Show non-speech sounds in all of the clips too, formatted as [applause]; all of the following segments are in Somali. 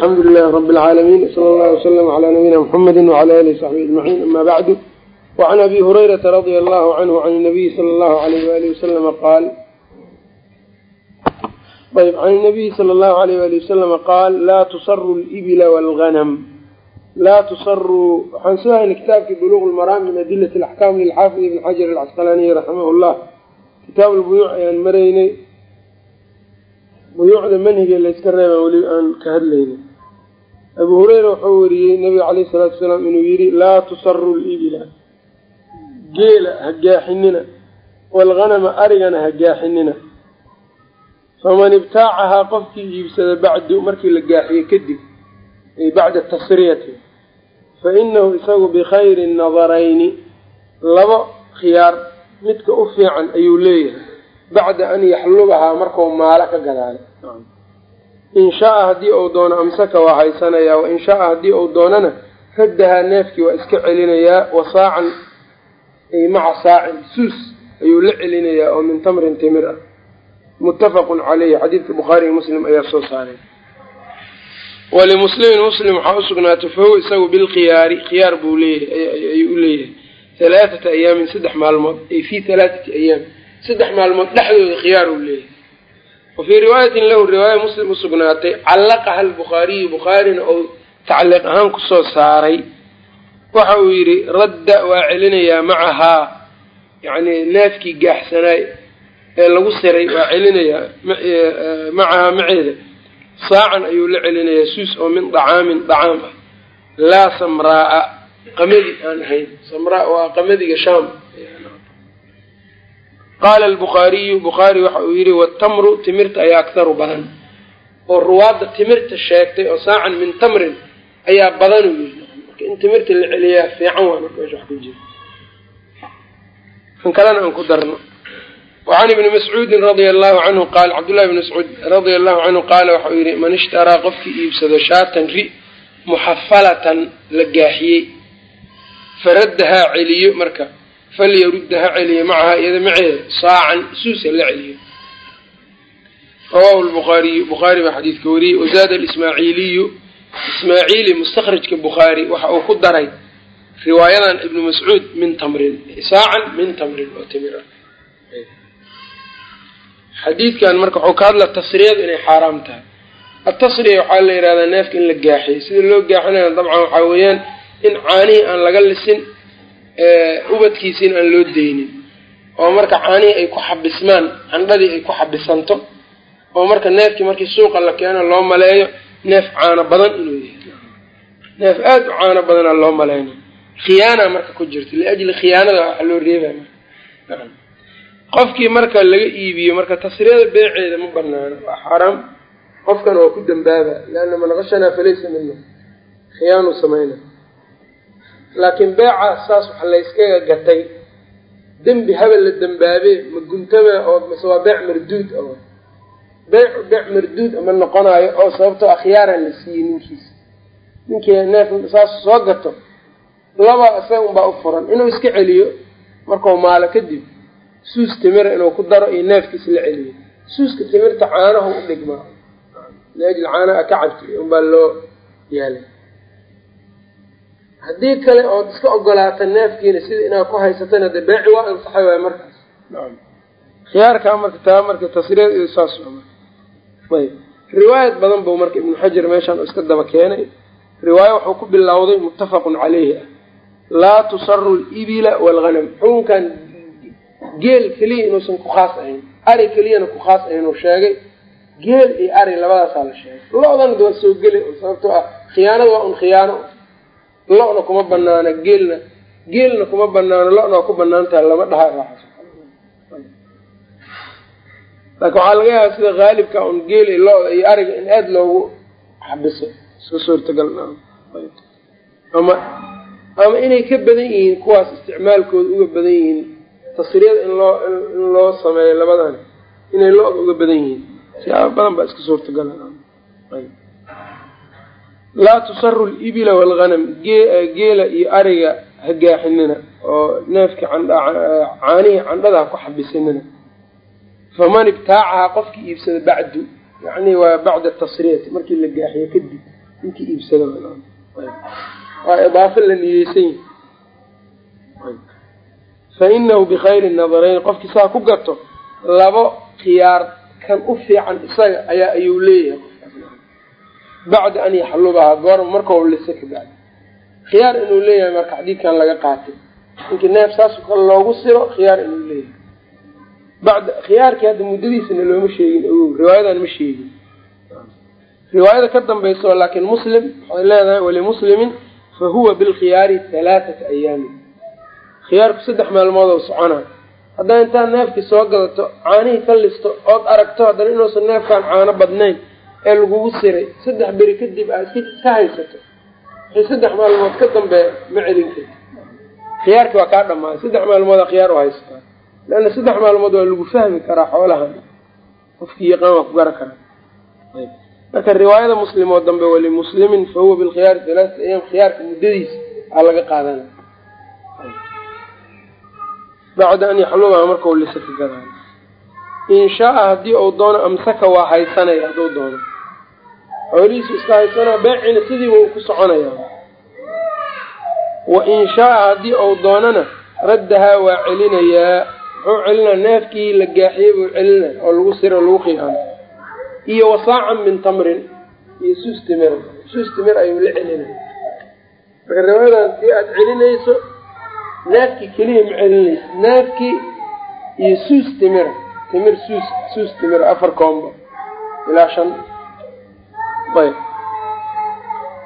alxamdu lilahi rabi اlcaalamiin sala allahu waslama calaa nabiyina mxamedi wcala alihi saxbi ajmaciin ama bacdu. Wacan abi hurayrata radia allahu canhu can nabiyi sala allahu alayh waalihi wasalama qaal ayb can nabiyi sala allahu alayh wali wasalama qaal laa tusaru libila walganam laa tusaruu waxaan soo haynay kitaabkii buluq lmaraam min adilati alaxkaam lilxaafid ibn xajar alcasqalaaniyi raximah llah kitaab lbuyuuc ayaan maraynay. Buyuucda manhiga layska reebaan weli aan ka hadlayna abu hureyra wuxuu weriyey nabiga caleyhi salaatu wasalaam inuu yidhi laa tusaru libila geela ha gaaxinina waalganama arigana ha gaaxinina. Faman ibtaacahaa qofkii iibsada bacdu markii la gaaxiyo kadib ay bacda tasriyati fa inahu isagu bikhayri nadarayni. Labo khiyaar midka u fiican ayuu leeyahay bacda an yaxlubahaa markuu maalo ka gadaalay in shaa-a haddii uu doono amsaka waa haysanayaa wain shaa-a haddii uu doonana raddahaa neefkii waa iska celinayaa wa saacan ay maca saacin suus ayuu la celinayaa oo min tamrin timir ah. Muttafaqun caleyhi xadiidka bukhaariiyo muslim ayaa soo saaray. Walimuslimin muslim waxaa usugnaatay fahuwa isagu bilkhiyaari khiyaar buu leeyahay ayuu u leeyahay. Halaathata ayaamin saddex maalmood ay fii halaathati ayaam saddex maalmood dhexdooda khiyaar uu leeyahay wa fii riwaayatin lahu riwaaya muslim usugnaatay callaqaha albukhaariyu bukhaarina ou tacliiq ahaan ku soo saaray waxa uu yidhi radda waa celinayaa macahaa yacni neefkii gaaxsanaay ee lagu siray waa celinayaa macahaa maceeda saacan ayuu la celinayaa suus oo min dacaamin dacaam ah laa samraa-a qamadi aan ahayn samraa waa qamadiga shaam qaala albukhaariyu bukhaari waxa uu yidhi watamru timirta ayaa akharu badan. oo ruwaadda timirta sheegtay oo saacan min tamrin ayaa badan uu yidhi marka in timirta la celiyaa fiican waa marka meesha wax ku jira kan kalena aan ku darno wacan ibni mascuudin radia allahu canhu qaal cabdullahi bni mascuud radia allahu canhu qaala waxauu yidhi man ishtaraa qofkii iibsado shaatan ri muxafalatan la gaaxiyey faraddahaa celiyo marka falyarudda ha celiyo macahaa iyada maceeda saacan suusa la celiyo. Rawahu lbukhaariyu bukhaari baa xadiidka wariyey wazaada alismaaciiliyu ismaaciili mustakhrajka bukhaari waxa uu ku daray riwaayadan ibnu mascuud min tamrin saacan min tamrin oo timira xadiidkan marka wuxuu ka hadla tasriyadu inay xaaraam tahay. Atasriya waxaa la yidhahdaa neefka in la gaaxiyo sida loo gaaxinaya dabcan waxaa weeyaan in caanihii aan laga lisin ubadkiisiin aan loo deynin oo marka caanihii ay ku xabismaan candhadii ay ku xabisanto oo marka neefkii markii suuqa la keeno loo maleeyo neef caano badan inuu yahay. Neef aada u caano badana loo maleyna khiyaana marka ku jirto liajli khiyaanada waxa loo reebaya marka. Qofkii marka laga iibiyo marka tasriyada beeceeda ma banaano waa xaaraam qofkan waa ku dambaaba leanna man qashanaa falaysa mina khiyaanu samayna laakiin beecaas saas waxa layskaga gatay. Dembi habel la dembaabe ma guntama oo mase waa beec marduud oo. Beec beec marduud ma noqonayo oo sababtoo akhyaaraan la siiyey ninkiisa ninkii neef saas soo gato laba isaga unbaa u furan. Inuu iska celiyo markau maalo kadib suus timira inuu ku daro iyo neefkiis la celiyo. Suuska timirta caanahu u dhigmaa liajli caanaha ka cabti unbaa loo yaalay haddii kale ood iska ogolaata neefkiina sida inaad ku haysatana dee beeci waa ansaxay waay markaas. Khiyaarkaa marka taa marka tasriyad iyo saas ayb riwaayad badan buu marka ibnu xajar meeshaan iska daba keenay. Riwaayo wuxuu ku bilowday muttafaqun caleyhi ah laa tusaru libila waalghanam xukunkan geel keliya inuusan ku khaas ahayn. Ari keliyana ku khaas ahayn uu sheegay. Geel iyo ari labadaasaa la sheegay. Lo-dana waa soo geli sababtoo ah khiyaanada waa un khiyaano lo-na kuma banaano geelna geelna kuma banaano lo-na waa ku bannaan tahay lama dhaha. Laakiin waxaa laga yaaba sida haalibka un geel iyo lo-da iyo ariga in aada loogu xabiso iska suurtagal ama ama inay ka badan yihiin kuwaas isticmaalkooda uga badan yihiin tasriyada in loo in loo sameeyo labadan inay lo-da uga badan yihiin. Siyaaba badan baa iska suurtagal laa tusaru libila waalghanam geela iyo ariga ha gaaxinina oo neefkii caanihii candhada ha ku xabisinina. Faman ibtaacahaa qofkii iibsada bacdu yacni waa bacda tasriyati markii la gaaxiyo kadib ninkii iibsada waa idaafo la niyeysan fa inahu bikhayri nadarayn qofkii saa ku gato labo khiyaar kan u fiican isaga ayaa ayuu leeyahay bacda an yaxlubahaa goor markau lisa ka bacdi khiyaar inuu leeyahay marka xadiidkan laga qaatay ninkii neef saas kale loogu siro khiyaar inuu leeyahay bacda khiyaarkii hadda muddadiisana looma sheegin o riwaayadan ma sheegin riwaayada ka dambayso laakiin muslim waxay leedahay walimuslimin fa huwa bilkhiyaari halaathata ayaamin khiyaarku saddex maalmood oo socona haddaa intaad neefkii soo gadato caanihii ka listo ood aragto haddana inuusan neefkaan caano badnayn ee lagugu siray saddex beri kadib aad iska haysato wixii saddex maalmood ka dambeeya ma celin karti khiyaarkii waa kaa dhamaaday saddex maalmooda khiyaar u haysataa. Leanna saddex maalmood waa lagu fahmi karaa xoolahan qofkii yaqaan waa ku gara karaa. Marka riwaayada muslim oo dambe walimuslimin fa huwa bilkhiyaari halaata ayaam khiyaarka muddadiisa aa laga qaadana bacda an yaxlubaha markau lisa ka gadaayo in shaa-a haddii uu doono amsaka waa haysanaya hadduu doono xoolihiisu iska haysanaa beecina sidiiba uu ku soconaya wa in shaa-a haddii uu doonana raddahaa waa celinayaa. Muxuu celinaa neefkii la gaaxiyey buu celinaya oo lagu siro lagu khiyaano iyo wasaacan min tamrin iyo suus timir. Suus timir ayuu la celinaya marka riwaayadan haddii aada celinayso neefkii keliya ma celinaysa neefkii iyo suus timira timir suus suus timir afar koombo ilaa shan ayb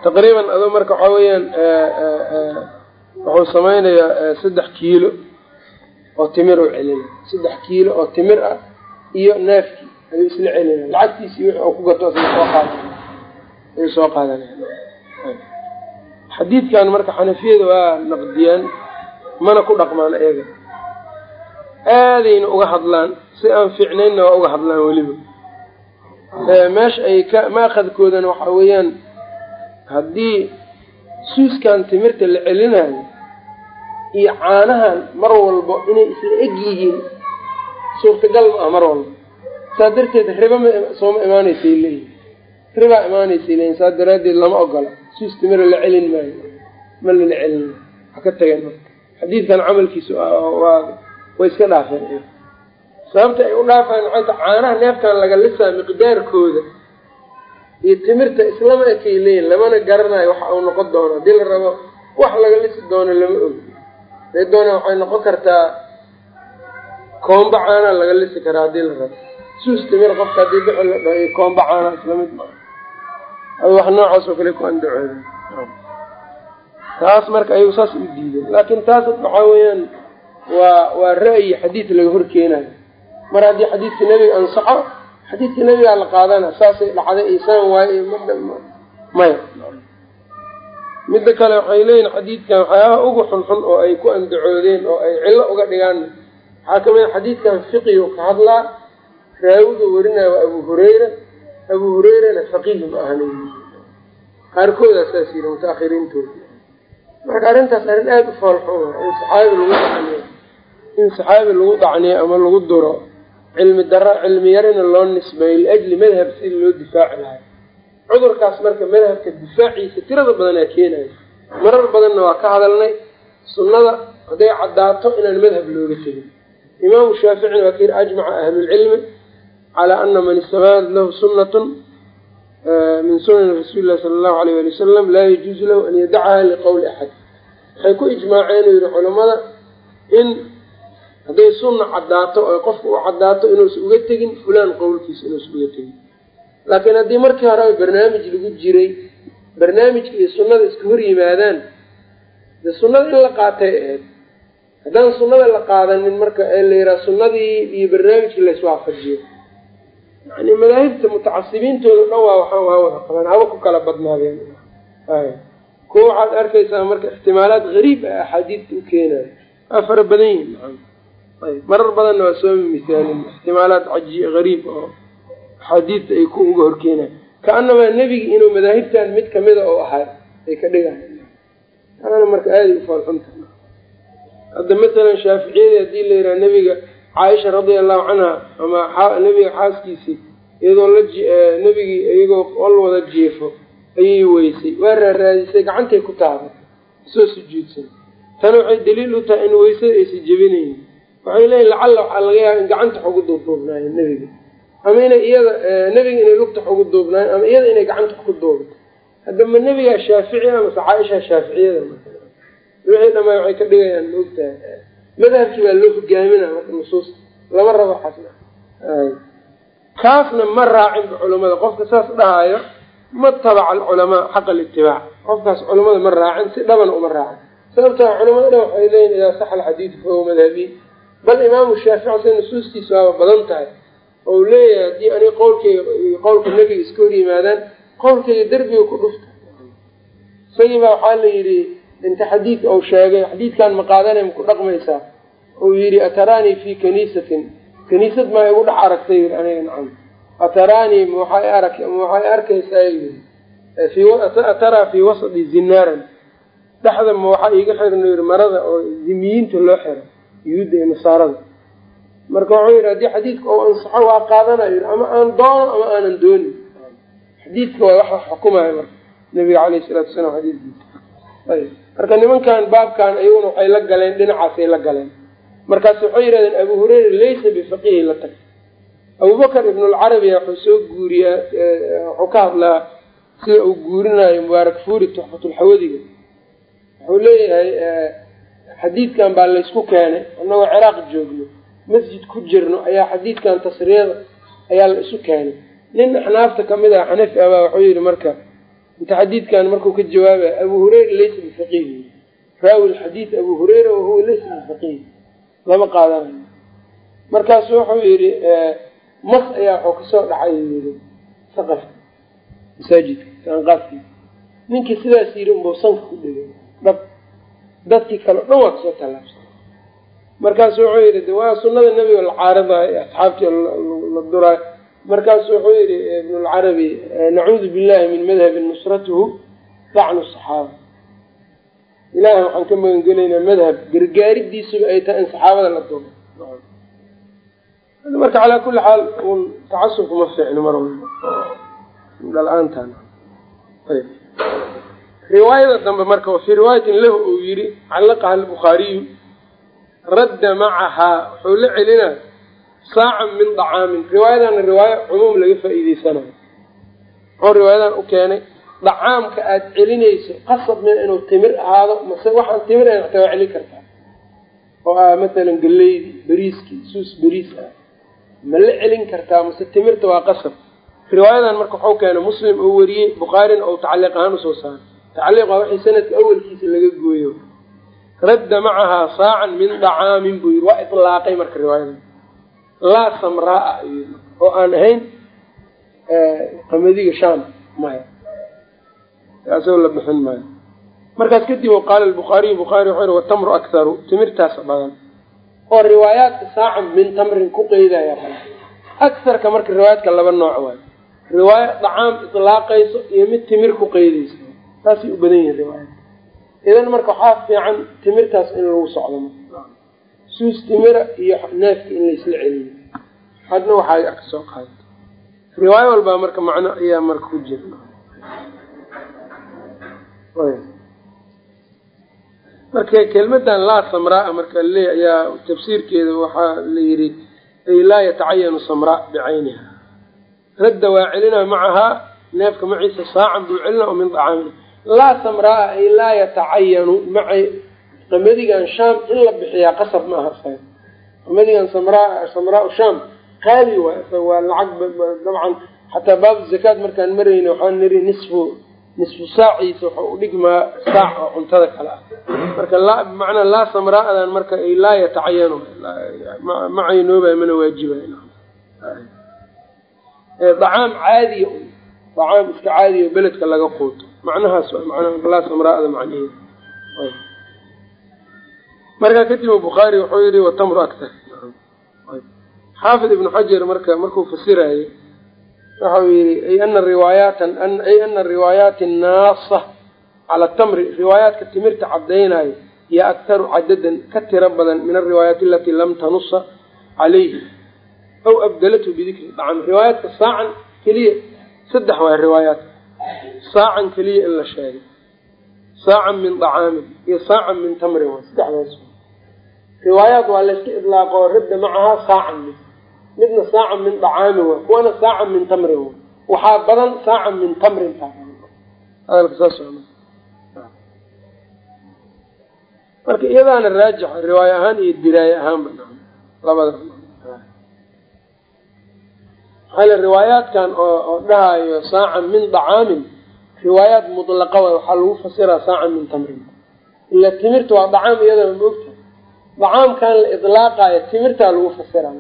taqriiban adoo marka waxaa weeyaan wuxuu sameynayaa saddex kiilo oo timir u celinaya saddex kiilo oo timir ah iyo neefkii ayuu isla celinaya lacagtiisi wixii uu ku gato isla soo qaada ayuu soo qaadanaya xadiidkan marka xanafiyada waa naqdiyaan mana ku dhaqmaan eega. Aadayna uga hadlaan si aan fiicnaynna waa uga hadlaan weliba meesha ay ka maakadkoodana waxa weeyaan haddii suuskan timirta la celinayo iyo caanahan mar walbo inay isla eg yihiin suurtagal ma ah mar walba saa darteed riba ma sooma imaanaysay leeyihiin ribaa imaanaysay leeyihiin saa daraaddeed lama ogola. Suus timira la celin maayo ma lala celin ha ka tageen marka. Xadiidkan camalkiisu waa way iska dhaafeen sababta ay u dhaafaan maxay ta caanaha neefkan laga lisaa miqdaarkooda iyo timirta islama ekay leeyihiin lamana garanayo waxa uu noqon doono. Haddii la rabo wax laga lisi doono lama ogi. Day doona waxay noqon kartaa koomba caana laga lisi karaa haddii la rabo. Suus timir qofka haddii bixi la dhaho iyo koomba caana isla mid maa wax noocaas oo kale ku andacooda taas marka ayagu saas u diideen laakiin taas waxaa weeyaan waa waa ra'yi xadiid laga hor keenayo mar haddii xadiidka nebiga ansaxo xadiidka nebigaa la qaadana saasay dhacday isaan waaye maya. Midda kale waxay leeyihiin xadiidkan waxyaabaha ugu xunxun oo ay ku andacoodeen oo ay cillo uga dhigaan waxaa ka mid a xadiidkan fiqigu ka hadlaa raawiga warinaya waa abu hureyra abu hureyrana faqiih ma ahana qaarkoodaa saas yiri mutaahiriintooda marka arrintaas arrin aada u foolxun in saxaabi lagu dacniyo in saxaabi lagu dacniyo ama lagu duro cilmi daro cilmi yarina loo nisbeeyo liajli madhab sida loo difaaci lahay cudurkaas marka madhabka difaaciisa tirada badanaa keenayo marar badanna waa ka hadalnay sunnada hadday caddaato inaan madhab looga tegin. Imaamu shaaficina waa ka yiri ajmaca ahlulcilmi calaa ana man istamadat lahu sunnatun min sunani rasuuli lahi sala allahu alayh ali wasalam laa yajuuzu lahu an yadacaha liqowli axad waxay ku ijmaaceen uu yihi culammada in hadday sunna caddaato oy qofka u caddaato inuusa uga tegin fulaan qowlkiisa inuusa uga tegin. Laakiin haddii markii hore barnaamij lagu jiray barnaamijka iyo sunnada iska hor yimaadaan de sunnada in la qaatay ahayd haddaan sunnada la qaadanin marka ee la yidhaha sunnadii iyo barnaamijkii layswaafajiyo yani madaahibta mutacasibiintooda dhan waa waxaa waa wada qabaan haba ku kala badnaadeen. Ay waxaad arkaysaa marka ixtimaalaad gariib ah axaadiidta u keenayo. Waa fara badan yihiin marar badanna waa soo misaalin ixtimaalaad caji gariib oo axaadiidta ay ku uga horkeenayo ka-anamaa nebigi inuu madaahibtan mid kamida oo ahay ay ka dhigayan taana marka aaday u foolxunta hadda masalan shaaficiyadii haddii la yidhaha nebiga caaisha radia allahu canha ama nebiga xaaskiisii iyadoo la nebigii iyagoo ol wada jiefo ayay weysay. Waa raaraadisay gacantay ku taabay soo sujuudsan tana waxay daliil u tahay in weysada aysa jebinaynin waxay leeyiin lacalla waxaa laga yaaba in gacanta wax ugu duubduubnaayo nebiga. Ama inay iyada nebiga inay lugta wax duubnaayo ama iyada inay gacanta wax ku duubato hadda ma nebigaa shaafici amase caaisha shaaficiyada wixii dhamaa waxay ka dhigayaan maogtahay madhabkii baa loo hogaaminaa marka nusuusta lama rabo xasna kaasna ma raacinba culamada. Qofka saas dhahaayo ma tabaca alculamaa xaqa litibaac qofkaas culamada ma raacin si dhabana uma raacin. Sababtaa culamada dhan waxay leeyihiin idaa saxa alxadiidu fahuwa madhabiy bal imaamu shaafici se nusuustiisu waaba badan tahay oo u leeyahay haddii aniga qowlkeyga iyo qowlka nebiga iska hor yimaadaan qowlkeyga derbiga ku dhufta. Isagii baa waxaa la yidhi inta xadiidka uu sheegay xadiidkan ma qaadanay maku dhaqmaysaa? Uu yidhi ataraanii fii kaniisatin. Kaniisad maa igu dhex aragtay yii aniga nacam. Ataraanii mawaxay ark mawaxay arkaysaa? yii ataraa fii wasadi zinaaran dhexda ma waxaa iiga xirno yii marada oo zimiyiinta loo xiro yuhuudda iyo nasaarada. Marka wuxuu yidhi haddii xadiidka oo ansaxo waa qaadanayo ama aan doono ama aanan doonin. Xadiidka waa wax xukumayo marka nabiga caleyhi salaatu wasalaam xadiidkiisa. Ayb marka nimankan baabkan iyaguna waxay la galeen dhinacaasay la galeen. Markaas waxay yidhahdeen abu hureyra laysa bifaqihi la tag. Abubakar ibnulcarabiya wuxuu soo guuriyaa wuxuu ka hadlaa sida uu guurinayo mubaarak fuuri tuxfatulxawadiga wuxuu leeyahay xadiidkan baa laysku keenay annagoo ciraaq joogno masjid ku jirno ayaa xadiidkan tasriyada ayaa la isu keenay. Nin axnaafta ka mid ah xanafi abaa wuxuu yihi marka inta xadiidkan markuu ka jawaabaya abu hureyra laysa bifaqihi raawi lxadiid abu hureyra wahuwa laysa bifaqihi lama qaadanayo. Markaasu wuxuu yidhi mas ayaa waxuu ka soo dhacay yii saqafka masaajidka. Saanqaadkiisa ninkii sidaas yidhi unbau sanka ku dhegay dhab dadkii kale o dhan waa ka soo tallaabsana markaasu wuxuu yidhi de waa sunada nebiga la caaridayo asxaabtii la duraayo markaasu wuxuu yidhi ibnulcarabi nacuudu billahi min madhabi nusratuhu dacnu saxaaba. Ilahay waxaan ka magan gelaynaa madhab gargaaridiisuba ay tahay in saxaabada la duro marka calaa kulli xaal un tacasubka ma fiicno mar walba. Dhala-aantan ayb riwaayada dambe marka fii riwaayatin lahu uu yihi callaqaha albukhaariyu radda macahaa wuxuu la celinaa saacan min dacaamin. Riwaayadana riwaayo cumuum laga faa'iideysanayo muxuu riwaayadan u keenay dacaamka aada celinayso qasab mina inuu timir ahaado mase waxaan timir ayn xataa waa celin kartaa. Oo ah matalan galeydi beriiskii suus beriis ah. Ma la celin kartaa mase timirta waa qasab. Riwaayadan marka waxuu keenay muslim oo wariyey bukhaarina ou tacliiq ahaan u soo saaray tacliiq waa wixii sanadka awalkiisa laga gooyo. Radda macahaa saacan min dacaamin buu yiri waa itlaaqay marka riwaayadan laa samraa ayuu oo aan ahayn qamadiga sham maya. Kaasoo la bixin maayo. Markaas kadib qaala bukhaariyu bukhaari wuxuu yihi watamru akharu timirtaas badan. Oo riwaayaadka saacan min tamrin ku qeydaya akarka marka riwaayaadka laba nooc waayo riwaayo dacaam itlaaqayso iyo mid timir ku qeydayso saasay u badan yihiin riwaayadka idan marka waxaa fiican timirtaas in lagu socdo. Suus timira iyo neefka in laysla celiyo. Hadna waxaa ka soo qaadata riwaayo walbaa marka macno ayaa marka ku jira. Marka kelmadan laa samraa marka le ayaa tafsiirkeeda waxaa la yidhi ay laa yatacayanu samraa bicayniha radda waa celinaa macahaa neefka maciisa saacan buu celina oo min dacaamin laa samraa ay laa yatacayanu maca qamadigan shaam in la bixiyaa qasab ma aha qamadigan samraa samraa shaam qaali waay isaga waa lacag dabcan xataa baabu zakaad markaan marayna waxaan niri nisfu nisfu saaciisa waxau u dhigmaa saac oo cuntada kale ah. Marka laa bimacnaa laa samraadan marka ay laa yatacayanu ma caynoobayo mana waajibayo dacaam caadiya dacaam iska caadiya beledka laga quuto macnahaas manaa laa samraada macnaheeda markaa kadib bukhaari wuxuu yihi watamru aktar. Xaafid ibnu xajar marka markuu fasirayay waxau yihi ay ana riwaayaatan ay ana riwaayaati naasa cala tamri. Riwaayaadka timirta cadaynayo iyo aktaru cadadan ka tiro badan min alriwaayaati alatii lam tanusa calayhi. Aw abdalathu bidikri dacam riwaayaadka saacan keliya saddex waay riwaayaat saacan keliya in la sheegay. Saacan min dacaamin iyo saacan min tamrin waa saddexdaas. Riwaayaat waa layska idlaaqo radda macahaa saacan mid midna saacan min dacaamin waa kuwana saacan min tamrin waa. Waxaa badan saacan min tamrin marka iyadaana raajixa riwaayo ahaan iyo diraaye ahaanba labada maxaa riwaayaadkan oo dhahayo saacan min dacaamin riwaayaat mudlaqa waay waxaa lagu fasiraa saacan min tamrin. Ila timirta waa dacaam iyadana maogta dacaamkan la idlaaqayo timirtaa lagu fasira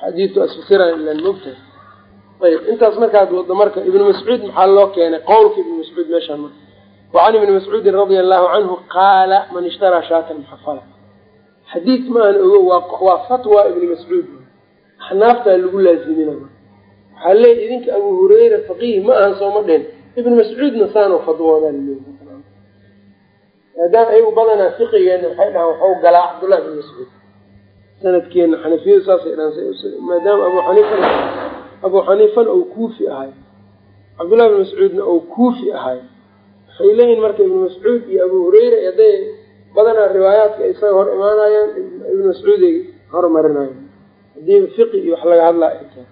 xadiidku asfasira ilan maogta ayb intaas markaad wado marka ibnu mascuud maxaa loo keenay? Qowlka ibnu mascuud meeshaan marka. Wacan ibni mascuudin radia allahu canhu qaala man ishtaraa shaatan muxafala. Xadiid maahan ogo waa fatwa ibni mascuud. Axnaaftaa lagu laazimina. Waxaa leeya idinka abu hureyra faqiih ma ahan sooma dhehen ibnu mascuudna saanoo fadwoodaa maadaama ayagu badanaa fiqigeena waxay dhahaan waxau galaa cabdullahi ibn mascuud sanadkeena xanafiyadu saasay dhahan maadaama abu xaniifan abu xaniifan ou kuufi ahay. Cabdullahi ibn mascuudna ou kuufi ahay. Waxay leeyihiin marka ibnu mascuud iyo abu hureyra hadday badanaa riwaayaadka isaga hor imaanayaan ibnu mascuuday hormarinayan hadiiba fiqi iyo wax laga hadlaa ay tahay.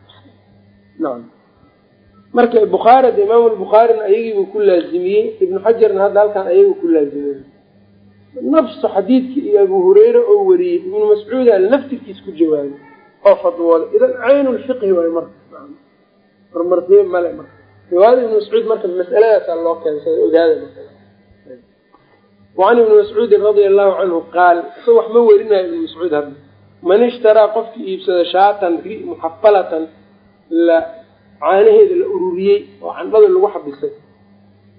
Nacam marka bukhaarida imaamu lbukhaarina ayagiibuu ku laazimiyey ibnu xajarna hadda halkaan ayagu ku laazimiyey. Nafsu xadiidka iyo abu hureyra oo wariyey ibnu mascuuda laftirkiis ku jawaabay oo fadwooday idan caynu lfiqhi waay marka hormarsiye male marka. Riwaayada ibnu mascuud marka masaladaasaa loo keensaday ogaada wacan ibni mascuudin radia allahu canhu qaal isagoo wax ma werinayo ibnu mascuud hadda. Man ishtaraa qofkii iibsada shaatan ri muxafalatan la caanaheeda la ururiyey oo candhada lagu xabisay.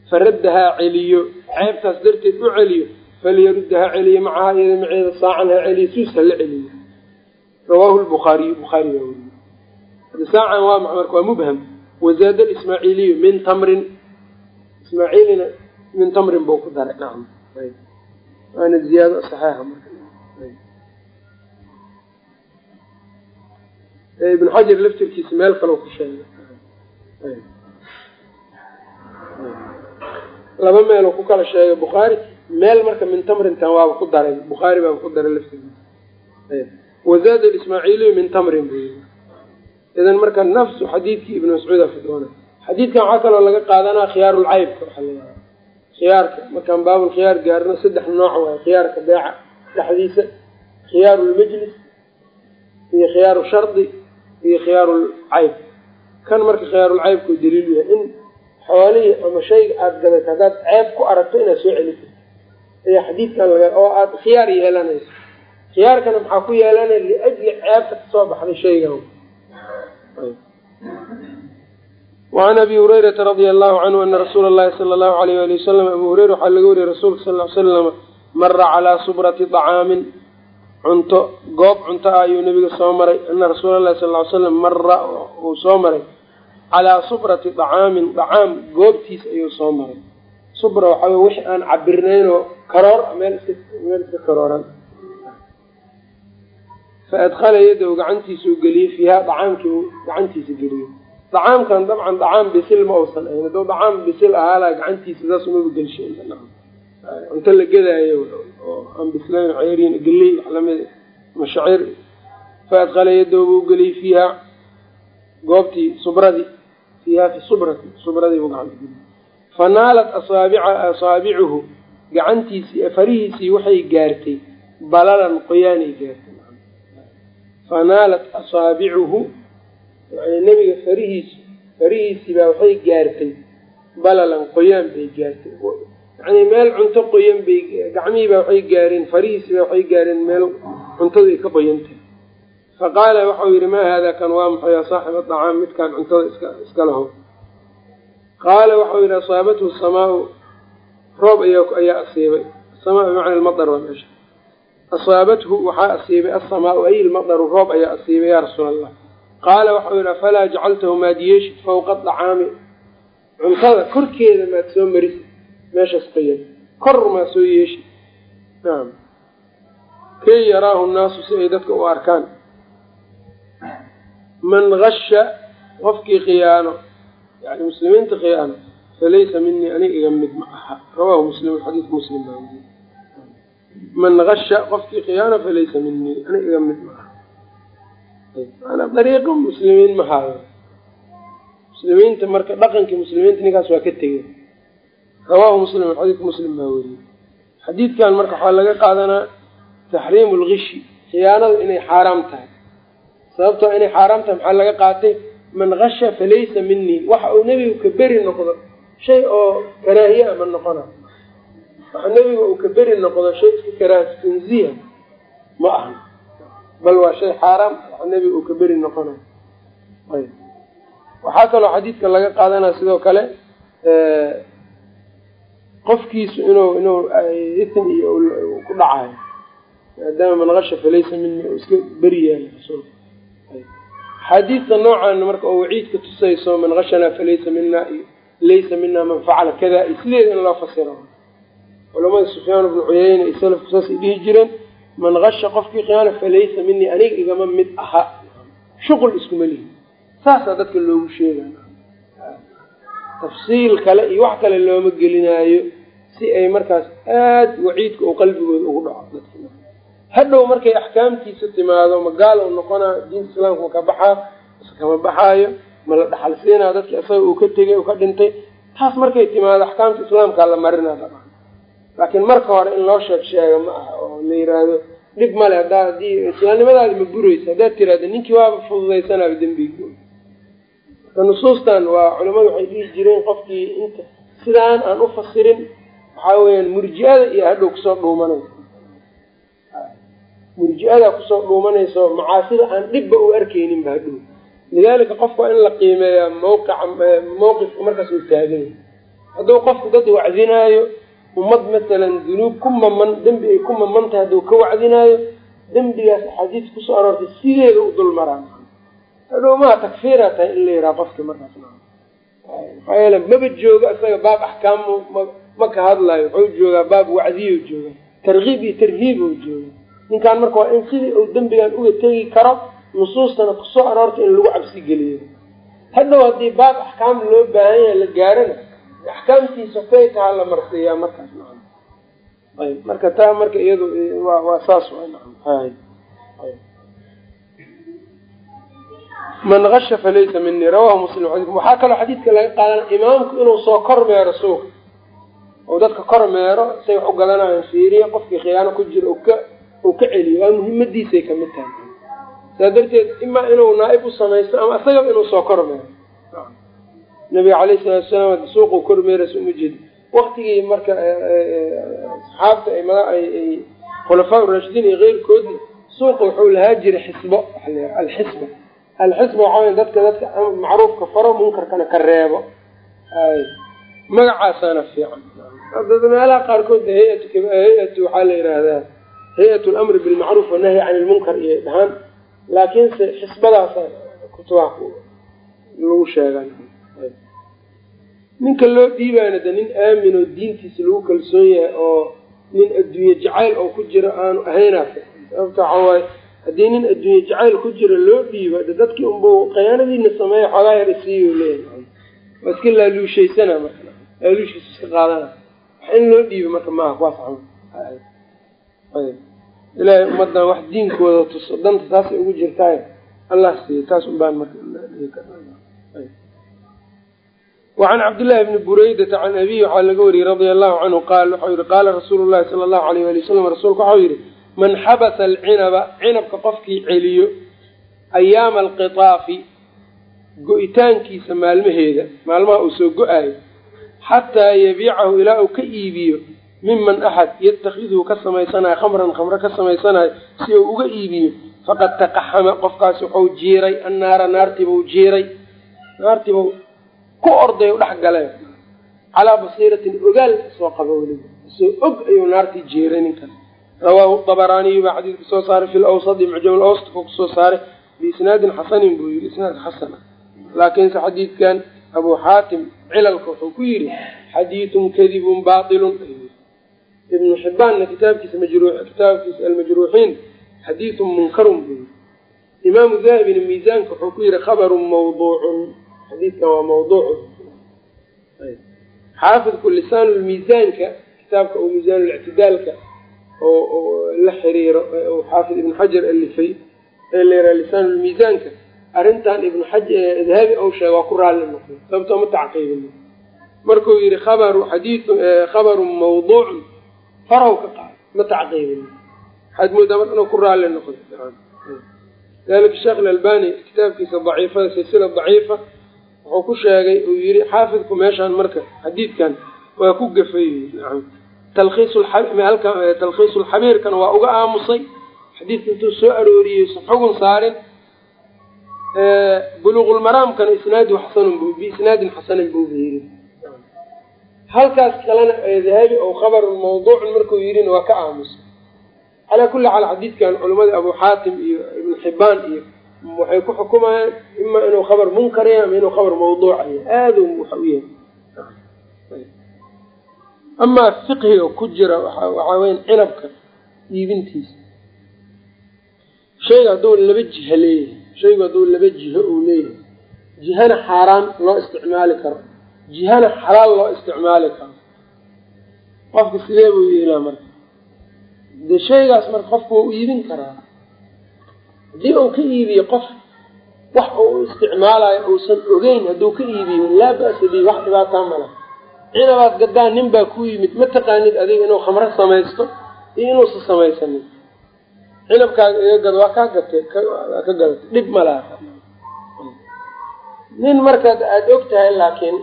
Faraddahaa celiyo ceebtaas darteed u celiyo falyarudda ha celiyo macaha iyada maceeda saacan ha celiyo suus ha la celiyo. Rawaahu lbukhaariyu bukhaari baa weriye hada saacan waa maxa marka waa mubham. Wazaada ismaaciiliyu min tamrin. Ismaaciilina min tamrin buu ku daray. Nacam waana ziyaado saxeixa marka. Ibn xajar laftirkiisa meel kaloo ku sheegay laba meeloo ku kala sheegay bukhaari. Meel marka min tamrintan waaba ku daray. Bukhaari baaba ku daray laftirkiisa wazaada ismaaciiliyu min tamrin buu yii idan marka nafsu xadiidkii ibn mascuuda fidroona xadiidkan waxaa kaloo laga qaadanaa khiyaarulcaybka waxaa layaha khiyaarka markaan baabulkhiyaar gaarno saddex nooc waay khiyaarka beeca dhexdiisa khiyaarulmajlis iyo khiyaaru shardi iyo khiyaarulcayb kan marka khiyaarulcaybku daliil yahay in xoolihii ama shayga aada gadat haddaad ceeb ku aragto inaad soo celi karto. Ayaa xadiidkan laga oo aada khiyaar yeelanayso. Khiyaarkana maxaa ku yeelanaya liajli ceebta ka soo baxday shaygan wacan abi hurayrata radia allahu canhu ana rasuula allahi sala allahu alayh ali wasalam abu hureyra waxaa laga wariyey rasuulka sal l slama mara calaa subrati dacaamin. Cunto goob cunto ah ayuu nabiga soo maray. Ana rasuula allahi sal ly slam mara uu soo maray calaa subrati dacaamin dacaam goobtiis ayuu soo maray. subra waxaa wey wixii aan cabirnaynoo karoor meel iska meel iska karooran. fa adkhala yadahu gacantiisa u geliyey fiiha dacaamkii uu gacantiisa geliyey dacaamkan dabcan dacaam bisil ma uusan ahayn hadduu dacaam bisil ahaala gacantiisa saas umaba gelsha cunto la gedaayo oo aan bislayn ceeriin geley wax la mid ama shacir fa adkhala yadahu buu geliyey fiiha goobtii subradii fiiha fi subrati subradii buu gacanta geliyey fa naalat asaabica asaabicuhu gacantiisii farihiisii waxay gaartay balalan qoyaanay gaartay fanaalat asaabicuhu yani nebiga farihiisi farihiisii baa waxay gaartay balalan qoyaan bay gaartay. Yani meel cunto qoyan bay gacmihii baa waxay gaareen farihiisii baa waxay gaareen meel cuntadu ay ka qoyantahay faqaala waxau yidhi maa haada kan waa maxay yaa saaxiba dacaam midkaan cuntada iska iska laho qaala waxau yidhi asaabathu samaau roob ayaa asiibay asamaa bimacna lmadar waa meesha asaabathu waxaa asiibay asamaau ay ilmadaru roob ayaa asiibay yaa rasuul allah qaala waxau yidhi afalaa jacaltahu maad yeeshid fawqa dacaami cuntada korkeeda maad soo marisid meeshaas qoyan kor maad soo yeeshid naam kay yaraahu nnaasu si ay dadka u arkaan man gasha qofkii khiyaano yani muslimiinta khiyaano falaysa minii aniga iga mid ma aha rawahu muslim xadiidka muslim baa weriye man gasha qofkii khiyaano falaysa minii aniga iga mid ma aha maanaa dariiqo muslimiin ma haayo muslimiinta marka dhaqankii muslimiinta ninkaas waa ka tegay rawaahu muslim xadiidka muslim baa weriyey xadiidkan marka waxaa laga qaadanaa taxriimu lgishi khiyaanadu inay xaaraam tahay sababtoo inay xaaraam tahay maxaa laga qaatay? Man gasha falaysa minii waxa uu nebigu ka beri noqdo shay oo karaahiye a ma noqona. Waxa nebiga uu ka beri noqdo shay iska karaaha tanziya ma aha. Bal waa shay xaaraam waxa nebiga uu ka beri noqonayo ayb. Waxaa kaloo xadiidka laga qaadanaya sidoo kale qofkiisu inuu inuu itm iyo ku dhacayo maadaama man gasha falaysa minii uu iska beri yahay rasuulka axaadiista noocan marka oo waciidka tusayso man gashanaa falaysa mina iyo laysa mina man facala kada iyo sideeda in loo fasiro. Culamada sufyaan bnu cuyeyne iyo salafku saasay dhihi jireen man gasha qofkii khiyaana falaysa minii aniga igama mid aha. Shuqul iskuma lihi saasaa dadka loogu sheegay. Tafsiil kale iyo wax kale looma gelinaayo si ay markaas aad waciidka uu qalbigooda ugu dhaco hadhow markay axkaamtiisa timaado magaal u noqonaa diinta islaamka ma ka baxaa mase kama baxaayo ma la dhaxal siinaa dadki isaga uu ka tegay ka dhintay. Taas markay timaado axkaamta islaamkaa la marinaa laakiin marka hore in loo sheeg sheega ma aha oo la yiraahdo dhib male haddaa haddii islaamnimadaadi ma buraysa haddaad tiraahdo ninkii waaba fududaysanaaba dembiga marka nusuustan waa culamadu waxay dhihi jireen qofkii inta sidaan aan u fasirin waxaa weeyaan murji-ada iyo hadhow ku soo dhuumanaysa murji-ada ku soo dhuumanayso macaasida aan dhibba u arkaynin ba hadhow lidaalika qofka waa in la qiimeeyaa mawqica mawqifka markaas uu taaganya hadduu qofku dad wacdinaayo ummad masalan dunuub ku maman dembi ay ku maman tahay hadduu ka wacdinaayo dembigaas axaadiis ku soo aroortay sideeda u dul maraa hadhow maha takfiira tahay in la yihaha qofki markaas maxaa yeele maba joogo isaga baab axkaam ma ka hadlayo wuxuu joogaa baab wacdiyo jooga tarkiib iyo tarhiib u jooga ninkaan marka waa in sidii uu dembigan uga tegi karo nusuustana ku soo aroorta in lagu cabsi geliyo. Hadhow haddii baab axkaam loo baahan yahay la gaarana axkaamtiisa kay taha la marsiiyaa markaas nacam. Ayb marka taa marka iyadu wa waa saas hay. Man gasha falaysa minii rawahu muslim. Waxaa kaloo xadiidka laga qaadana imaamku inuu soo kormeero suuqa oo dadka kormeero say wax u gadanayan fiiriya qofkii khiyaano ku jira ka uu ka celiyo waa muhiimadiisay ka mid tahay. Saa darteed imaa inuu naa-ib u samaysto ama isagaba inuu soo kormeero nabiga caleyhi salaatu salaam suuqu kormeeraysa uma jeeda waktigii marka asxaabta ay khulafaa urashidiin iyo keyrkoodna suuqa wuxuu lahaa jiray xisbo. Alxisba. Alxisba waxaa dadka dadka macruufka faro munkarkana ka reebo. Magacaasaana fiican. Meelaha qaarkood hay'atu hay'atu waxaa la yidhaahdaa hay'at lamri bilmacruuf wanahyi can ilmunkar iyo dhahaan. Laakiinse xisbadaasa kutubaha lagu sheegan. Ninka loo dhiibaana de nin aamin oo diintiisa lagu kalsoon yahay oo nin adduunye jacayl oo ku jiro aanu ahaynaa sababta waxaa waaye haddii nin adduunye jacayl ku jiro loo dhiiba de dadkii unbuu khiyaanadiina sameeya xoogaa yar isiiyo leeyahay. Waa iska laaluushaysana marka laaluushiisa iska qaadana. Wax in loo dhiiba marka maaha kuwaas ilaahay ummadan wax diinkooda tuso danta taasay ugu jirtaay. Allah siiya taas un baan marka wacan cabdillahi bni buraydata can abiyi waxaa laga wariyey radia allahu canhu qaal waxau yihi qaala rasuulu llahi sala allahu alayh wali wasalam rasuulku waxau yihi man xabasa alcinaba cinabka qofkii celiyo ayaama alqitaafi go-itaankiisa maalmaheeda maalmaha uu soo go'ayo xataa yabiicahu ilaa uu ka iibiyo miman axad yatakiduu ka samaysanayo khamran khamro ka samaysanayo si uu uga iibiyo faqad taqaxama qofkaas wuxuu jiiray annaara naartiibuu jiiray. Naartiibuu ku orday u dhex galeen calaa basiiratin ogaal soo qaba weliba soo og ayuu naartii jiiray ninkan. Rawaahu dabaraaniyu baa xadiidka soo saaray fi lawsadi mucjam lawsat ku ku soo saaray biisnaadin xasanin buu yidhi isnaad xasana laakiinse xadiidkan abuu xaatim cilalka wuxuu ku yidhi xadiidun kadibun baatilun ibnu xibbaanna kitaabkiisa kitaabkiisa almajruuxiin xadiidun munkarun buu yidhi. Imaamu dahabina miisaanka wuxuu ku yidhi khabarun mawduucun. Xadiidkan waa mawduuc. Xaafidku lisaanulmiisaanka kitaabka oo miisaanulctidaalka oo la xiriiro xaafid ibnu xajar alifay ee layraa lisaanulmiisaanka arrintan xaj dahabi ou sheega waa ku raalli noqday. Sababtoo ma tacqiibin. Markuu yihi khabaru xadiiu khabarun mawduucun farow ka qaad ma tacqiibin. Waxaad moodaa marka inuu ku raalli noqday dalika sheekh alalbani kitaabkiisa daciifada silsila daciifa wuxuu ku sheegay uu yihi xaafidku meeshaan marka xadiidkan waa ku gafay. Talkhiisu lxabiirkana waa uga aamusay. Xadiidka intuu soo arooriyey sa xugun saarin buluuqulmaraamkana isnaadu xasanun biisnaadin xasanin buuba yiri halkaas kalena dahabi ou khabarun mawduucun markuu yidhina waa ka aamusay calaa kulli xaal xadiidkan culimmada abu xaatim iyo ibnu xibaan iyo waxay ku xukumayaan ima inuu khabar munkar yahay ama inuu khabar mawduuca yahay aada waxa u yahay. Amaa fiqhiga ku jira waxaa weyan cinabka iibintiisa. Shayga hadduu laba jiha leeyahay shaygu hadduu laba jiho uu leeyahay jihana xaaraan loo isticmaali karo jihana xalaal loo isticmaali karo. Qofka sidee buu yeelaa marka? Dee shaygaas marka qofku waa u iibin karaa? Haddii uu ka iibiyo qof wax uu u isticmaalayo uusan ogeyn hadduu ka iibiyo laa ba'sa bi wax dhibaataa mala cinabaad gaddaan nin baa ku yimid ma taqaanid adiga inuu khamro samaysto iyo inuusa samaysanin. Cinabkaaga iga gado waa kaa gatay ka gadatay dhib ma laha. Nin markaad aada og tahay laakiin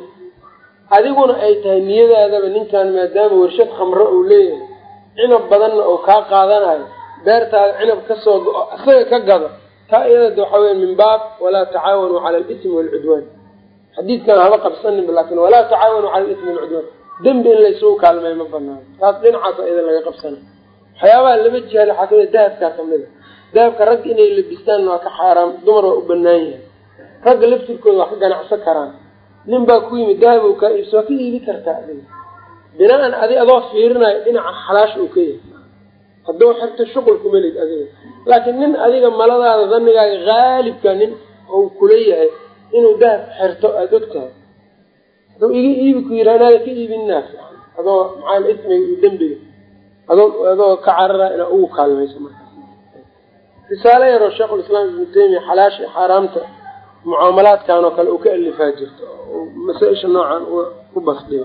adiguna ay tahay niyadaadaba ninkan maadaama warshad khamro uu leeyahay. Cinab badanna uu kaa qaadanayo. Beertaada cinab ka soo go-o isaga ka gado. Taa iyada waxa weya min baab walaa tacaawanuu cala alismi waalcudwaan xadiidkan haba qabsaninba laakin walaa tacaawanuu cala alismi walcudwaan. Dembi in laysugu kaalmay ma banaano taas dhinacaasa iyada laga qabsana. Waxyaabaha laba jihal waxaa ka mid dahabkaa ka mid a dahabka ragga inay labistaan waa ka xaaraam dumar waa u banaan yahay. Ragga laftirkooda waa ka ganacsan karaan nin baa ku yimid dahab ou kaa iibsa waa ka iibi kartaa adiga binaan adi adoo fiirinayo dhinaca xalaash uu ka yahay hadduu xirto shuqul kumelid adiga. Laakiin nin adiga maladaada danigaaga haalibka nin uu kula yahay inuu dahab xirto aada og tahay hadduu iga iibi ku yidhi anaada ka iibinaas adoo maxaa ismiga iyo dembiga adoo adoo ka carara inaa ugu kaalmayso markaas. Risaalo yaroo sheikhulislaam ibnu taymiya xalaasha xaaraamta mucaamalaadkan oo kale uu ka alifaa jirto masaa-isha noocan ku basdiyo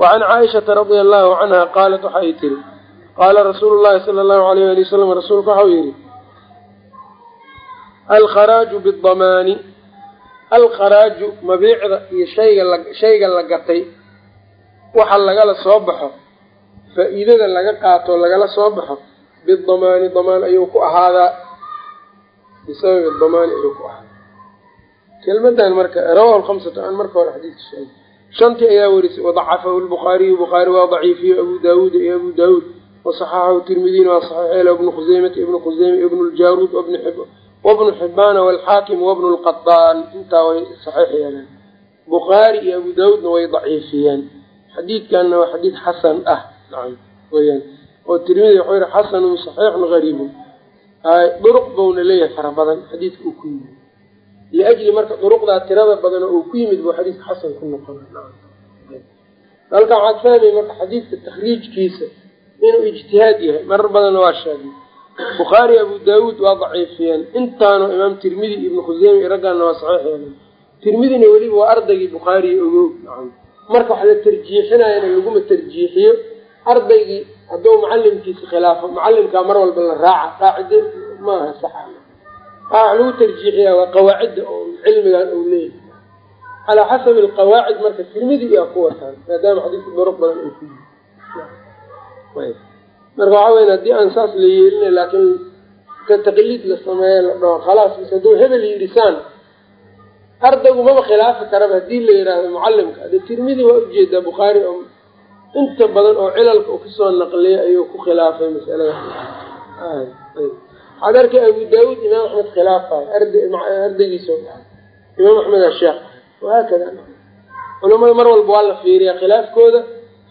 wacan caaishata radia allahu canha qaalat waxa ay tiri qaala rasuulu llahi sala allahu alayh ali wasalam rasuulku waxau yihi alkharaaju bidamaani alkharaaju mabiicda iyo shayga la shayga la gatay waxa lagala soo baxo faa-iidada laga qaato lagala soo baxo bidamaani damaan ayuu ku ahaadaa bisababi damaani ayuu ku ahaadaa kelmadan marka rawahu lhamsatu an marka hore xadiidka sheegay shantii ayaa werisay wadacafahu lbukhaariyu bukhaari waa daciifiyo abu daawuud iyo abu daawuud wasaxaxahu tirmidiyna waa saxiixeela ibnu khuseymata ibnu khuseyme ibnu ljaruud wabnu xibaana walxaakim wabnu lqadaan intaa way saxiix yeeleen. Bukhaari iyo abu daawuudna way daciifiyeen. Xadiidkanna waa xadiid xasan ah. Nacam weyaan oo tirmidi wuxuu yihi xasanun saxiixun gariibun. Duruq bouna leeyahay fara badan xadiidka uu ku yimid liajli marka duruqdaa tirada badan oo ku yimid buu xadiidka xasan ku noqona halkan waxaad fahmay marka xadiidka takhriijkiisa inuu ijtihaad yahay marar badanna waa sheegay bukhaari abu daawuud waa daciifiyeen intaanu imaam tirmidi ibnu khuseyme iyo raggaana waa saxiix yeelen tirmidina weliba waa ardaygii bukhaariyo ogow marka wax la tarjiixinayana laguma tarjiixiyo ardaygii hadduu macalimkiisa khilaafo macalimkaa mar walba la raaca qaacide maaha saxa waxa lagu tarjiixiyaa waa qawaacidda oo cilmigan uu leeyahay. Calaa xasabi alqawaacid marka tirmidi iyaa ku wataan maadaama xadiidka duruq badan uu ku yiri marka waxaa weya haddii aan saas la yeelina laakiin ka taqliid la sameeyo la dhaho khalaas bis hadduu hebel yidhisaan ardaygu maba khilaafi karaba haddii la yidhaahdo mucalimka ade tirmidi waa u jeedaa bukhaari oo inta badan oo cilalka uu ka soo naqliyay ayuu ku khilaafay masalada waxaad arkay abu daawuud imaam axmed khilaafayo ardaygiisa imaam axmed asheekh wahaakada culamada mar walba waa la fiiriyaa khilaafkooda.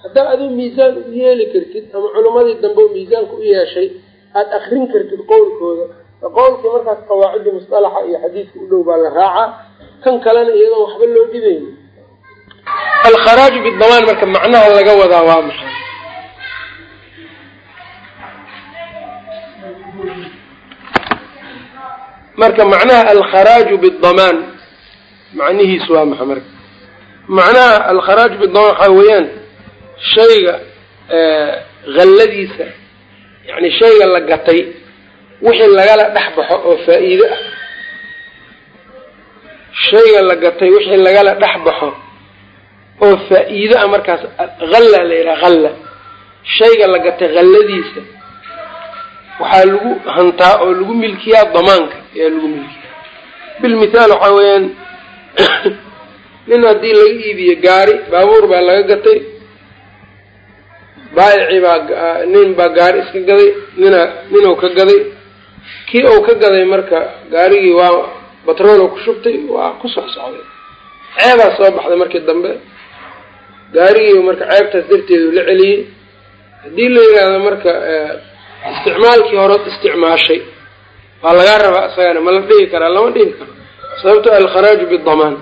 Haddaa aduu miisaan u yeeli kartid ama culimmadii dambe oo miisaanka u yeeshay aada akrin kartid qowlkooda. Qowlkii markaas qawaacidda musalaxa iyo xadiidka u dhow baa la raacaa kan kalena iyadoon waxba loo dhibayni alkharaaju bidamaan marka macnaha laga wadaa waa maxay marka macnaha alkharaaju bidamaan macnihiisu waa maxay marka? Macnaha alkharaaju bidamaan waxaa weeyaan shayga halladiisa yani shayga la gatay wixii lagala dhex baxo oo faa-iide ah. Shayga la gatay wixii lagala dhex baxo oo faa-iide ah markaas halla la yidhaha halla shayga la gatay halladiisa waxaa lagu hantaa oo lagu milkiyaa damaanka ayaa lagu milkiyaa bilmithaal waxaa weeyaan [coughs] nin haddii laga iibiyo gaari baabuur baa laga gatay baayici baa nin baa gaari iska gaday nina ninuu ka gaday. Kii uu ka gaday marka gaarigii waa batrool ku shubtay waa ku sox socday ceebaa soo baxday markii dambe. Gaarigii marka ceebtaas darteedu la celiyey. Haddii la yidhaahdo marka isticmaalkii hore isticmaashay waa lagaa rabaa isagana ma la dhihi karaa lama dhihi karo sababto alkharaaju bidamaan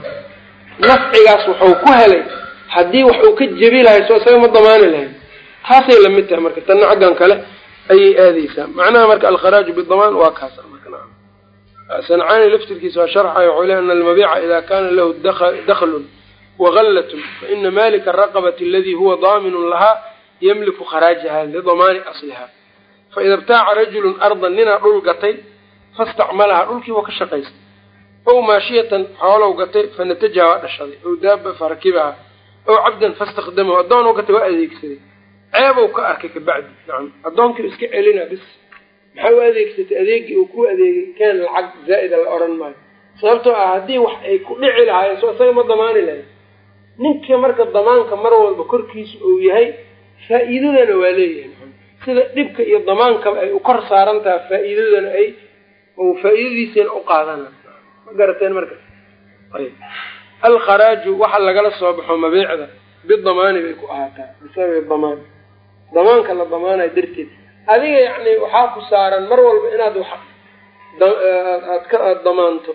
nafcigaas wuxuu ku helay. Haddii wax uu ka jebi lahay soo isaga ma damaani lahayn. Taasay la mid tahay marka tanna xaggan kale ayay aadeysaa macnaha marka alkharaaju bidamaan waa naam. Sancaani laftirkiisa waa sharxaya wuxuu ley ana almabiica ida kana lahu daklun wagallatun faina malika araqabati aladi huwa daaminun lahaa yamliku kharaajaha lidamaani asliha faida ibtaaca rajulun ardan ninaa dhul gatay fastacmalaha dhulkii waa ka shaqaystay ow maashiyatan xoolow gatay fanatajaha waa dhashaday ow daaba farakibaha ow cabdan fastakdamahu addoon gatay waa adeegsaday ceebow ka arkay kabacdi nacam addoonkii iska celina bis maxaa u adeegsatay adeegii uu ku adeegay keen lacag zaa'ida la odhan maayo sababtoo ah haddii wax ay ku dhici lahaayeen soo isaga ma damaani lahayn ninka marka damaanka mar walba korkiisa uu yahay faa-iidadana waa leeyahay sida dhibka iyo damaankaba ay u kor saaran taha faa-iidadana ay faa-iidadiisana u qaadana ma garateen marka? Alkharaaju waxa lagala soo baxo mabiicda bidamaani bay ku ahaataa. Bisababi damaan. Damaanka la damaanayo darteed. Adiga yacni waxaa ku saaran mar walba inaad wax aad ka aada damaanto.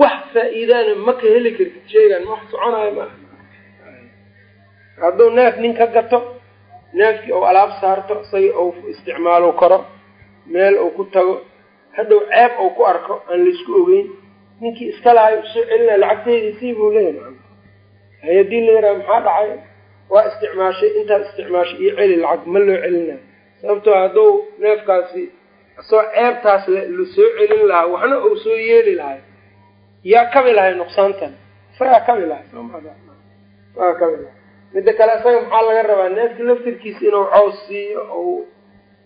Wax faa-iidaana ma ka heli kartid sheegan ma wax soconayo ma aha. Hadduu neef nin ka gato neefkii ou alaab saarto isaga ou isticmaalo karo meel uu ku tago hadhow ceeb ou ku arko aan la isku ogeyn ninkii iska lahayo u soo celinaya lacagteydii sii buu leeyahay hay haddii la yaraha maxaa dhacay? Waa isticmaashay intaad isticmaashay iyo celi lacag ma loo celinayo. Sababtoo hadduu neefkaasi isagoo ceebtaas la soo celin lahaa waxna uu soo yeeli lahay yaa kabi lahay nuqsaantan. Isagaa kabi lahay isagaa kabi lahay midda kale isaga maxaa laga rabaa? Neefka laftirkiisa inuu caws siiyo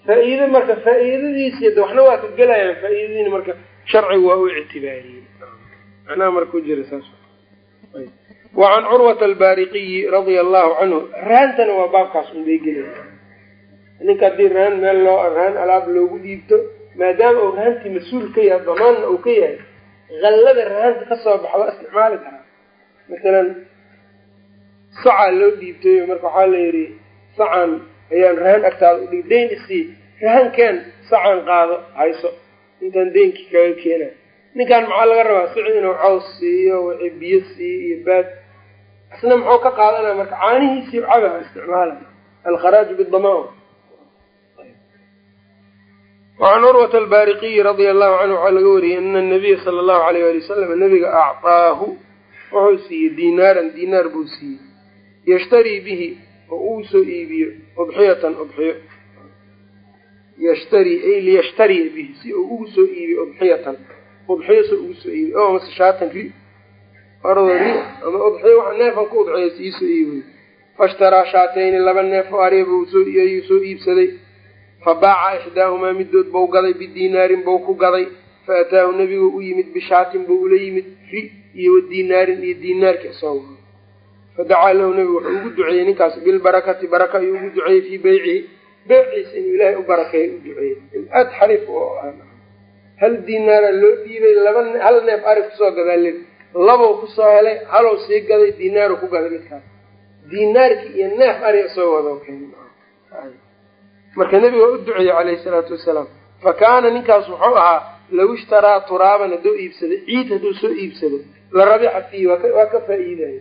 ou faa-iido marka faa-iidadiisi waxna waa ka gelayaan faa-iidadiina marka sharcigu waa u ictibaariyey. Macnaha marka ku jira saas. Wacan curwata albaariqiyi radia allahu canhu raantana waa baabkaas un bay gelaya ninka haddii raan meel loo raan alaab loogu dhiibto maadaama uu raantii mas'uul ka yahay damaanna uu ka yahay hallada raanta ka soo baxa waa isticmaali karaa masalan sacaa loo dhiibtayo marka waxaa la yidhi sacan ayaan rahan agtaada udhig dayn isii rahankeen sacan qaado hayso. Intaan daynkii kaga keena ninkan maxaa laga rabaa? Sici inuu caws siiyo wixii biyo siiyo iyo baad. Isna muxuu ka qaadanaya marka caanihiisii caba isticmaala alkharaaju bidamaan wacan curwata albaariqiyi radia allahu canhu waxaa laga wariyey ana anabiya sala allahu alayh ali wasalam nabiga acطaahu wuxuu siiyey diinaaran diinaar buu siiyey. Yashtarii bihi oo uu soo iibiyo udxiyatan udxiyo yashtarii ay liyashtariya bihi. Si uu ugu soo iibiyo udxiyatan udxiyo si ugu soo iibiyo. O mase shaatan ri ardo ri ama udxiyo waxa neefan ku udxiya si iisoo iibiyo. Fashtaraa shaatayni laba neef oo ariba ayuu soo iibsaday. Fa baaca ixdaahumaa midood bau gaday bidiinaarin bau ku gaday. Fa ataahu nebigu u yimid bishaatin bau ula yimid ri iyo wadiinaarin iyo diinaarki isagoo fadacaa lahu nebigu wuxuu ugu duceeyey ninkaas bilbarakati baraka ayuu ugu duceeyey fii beycihi beyciisa inuu ilaahay u barakeeyo u duceeyey. Aad xariif oo hal diinaara loo dhiibay laba hal neef ari ku soo gadaalin? Labow ku soo helay halow sii gaday diinaaru ku gaday midkaas. Diinaarkii iyo neef ari isoo wado marka nebiga waa u duceeyey calayhi salaatu wasalaam fa kaana ninkaas wuxuu ahaa law ishtaraa turaaban hadduu iibsado ciid hadduu soo iibsado la rabixa fiihi waa ka faa-iidaya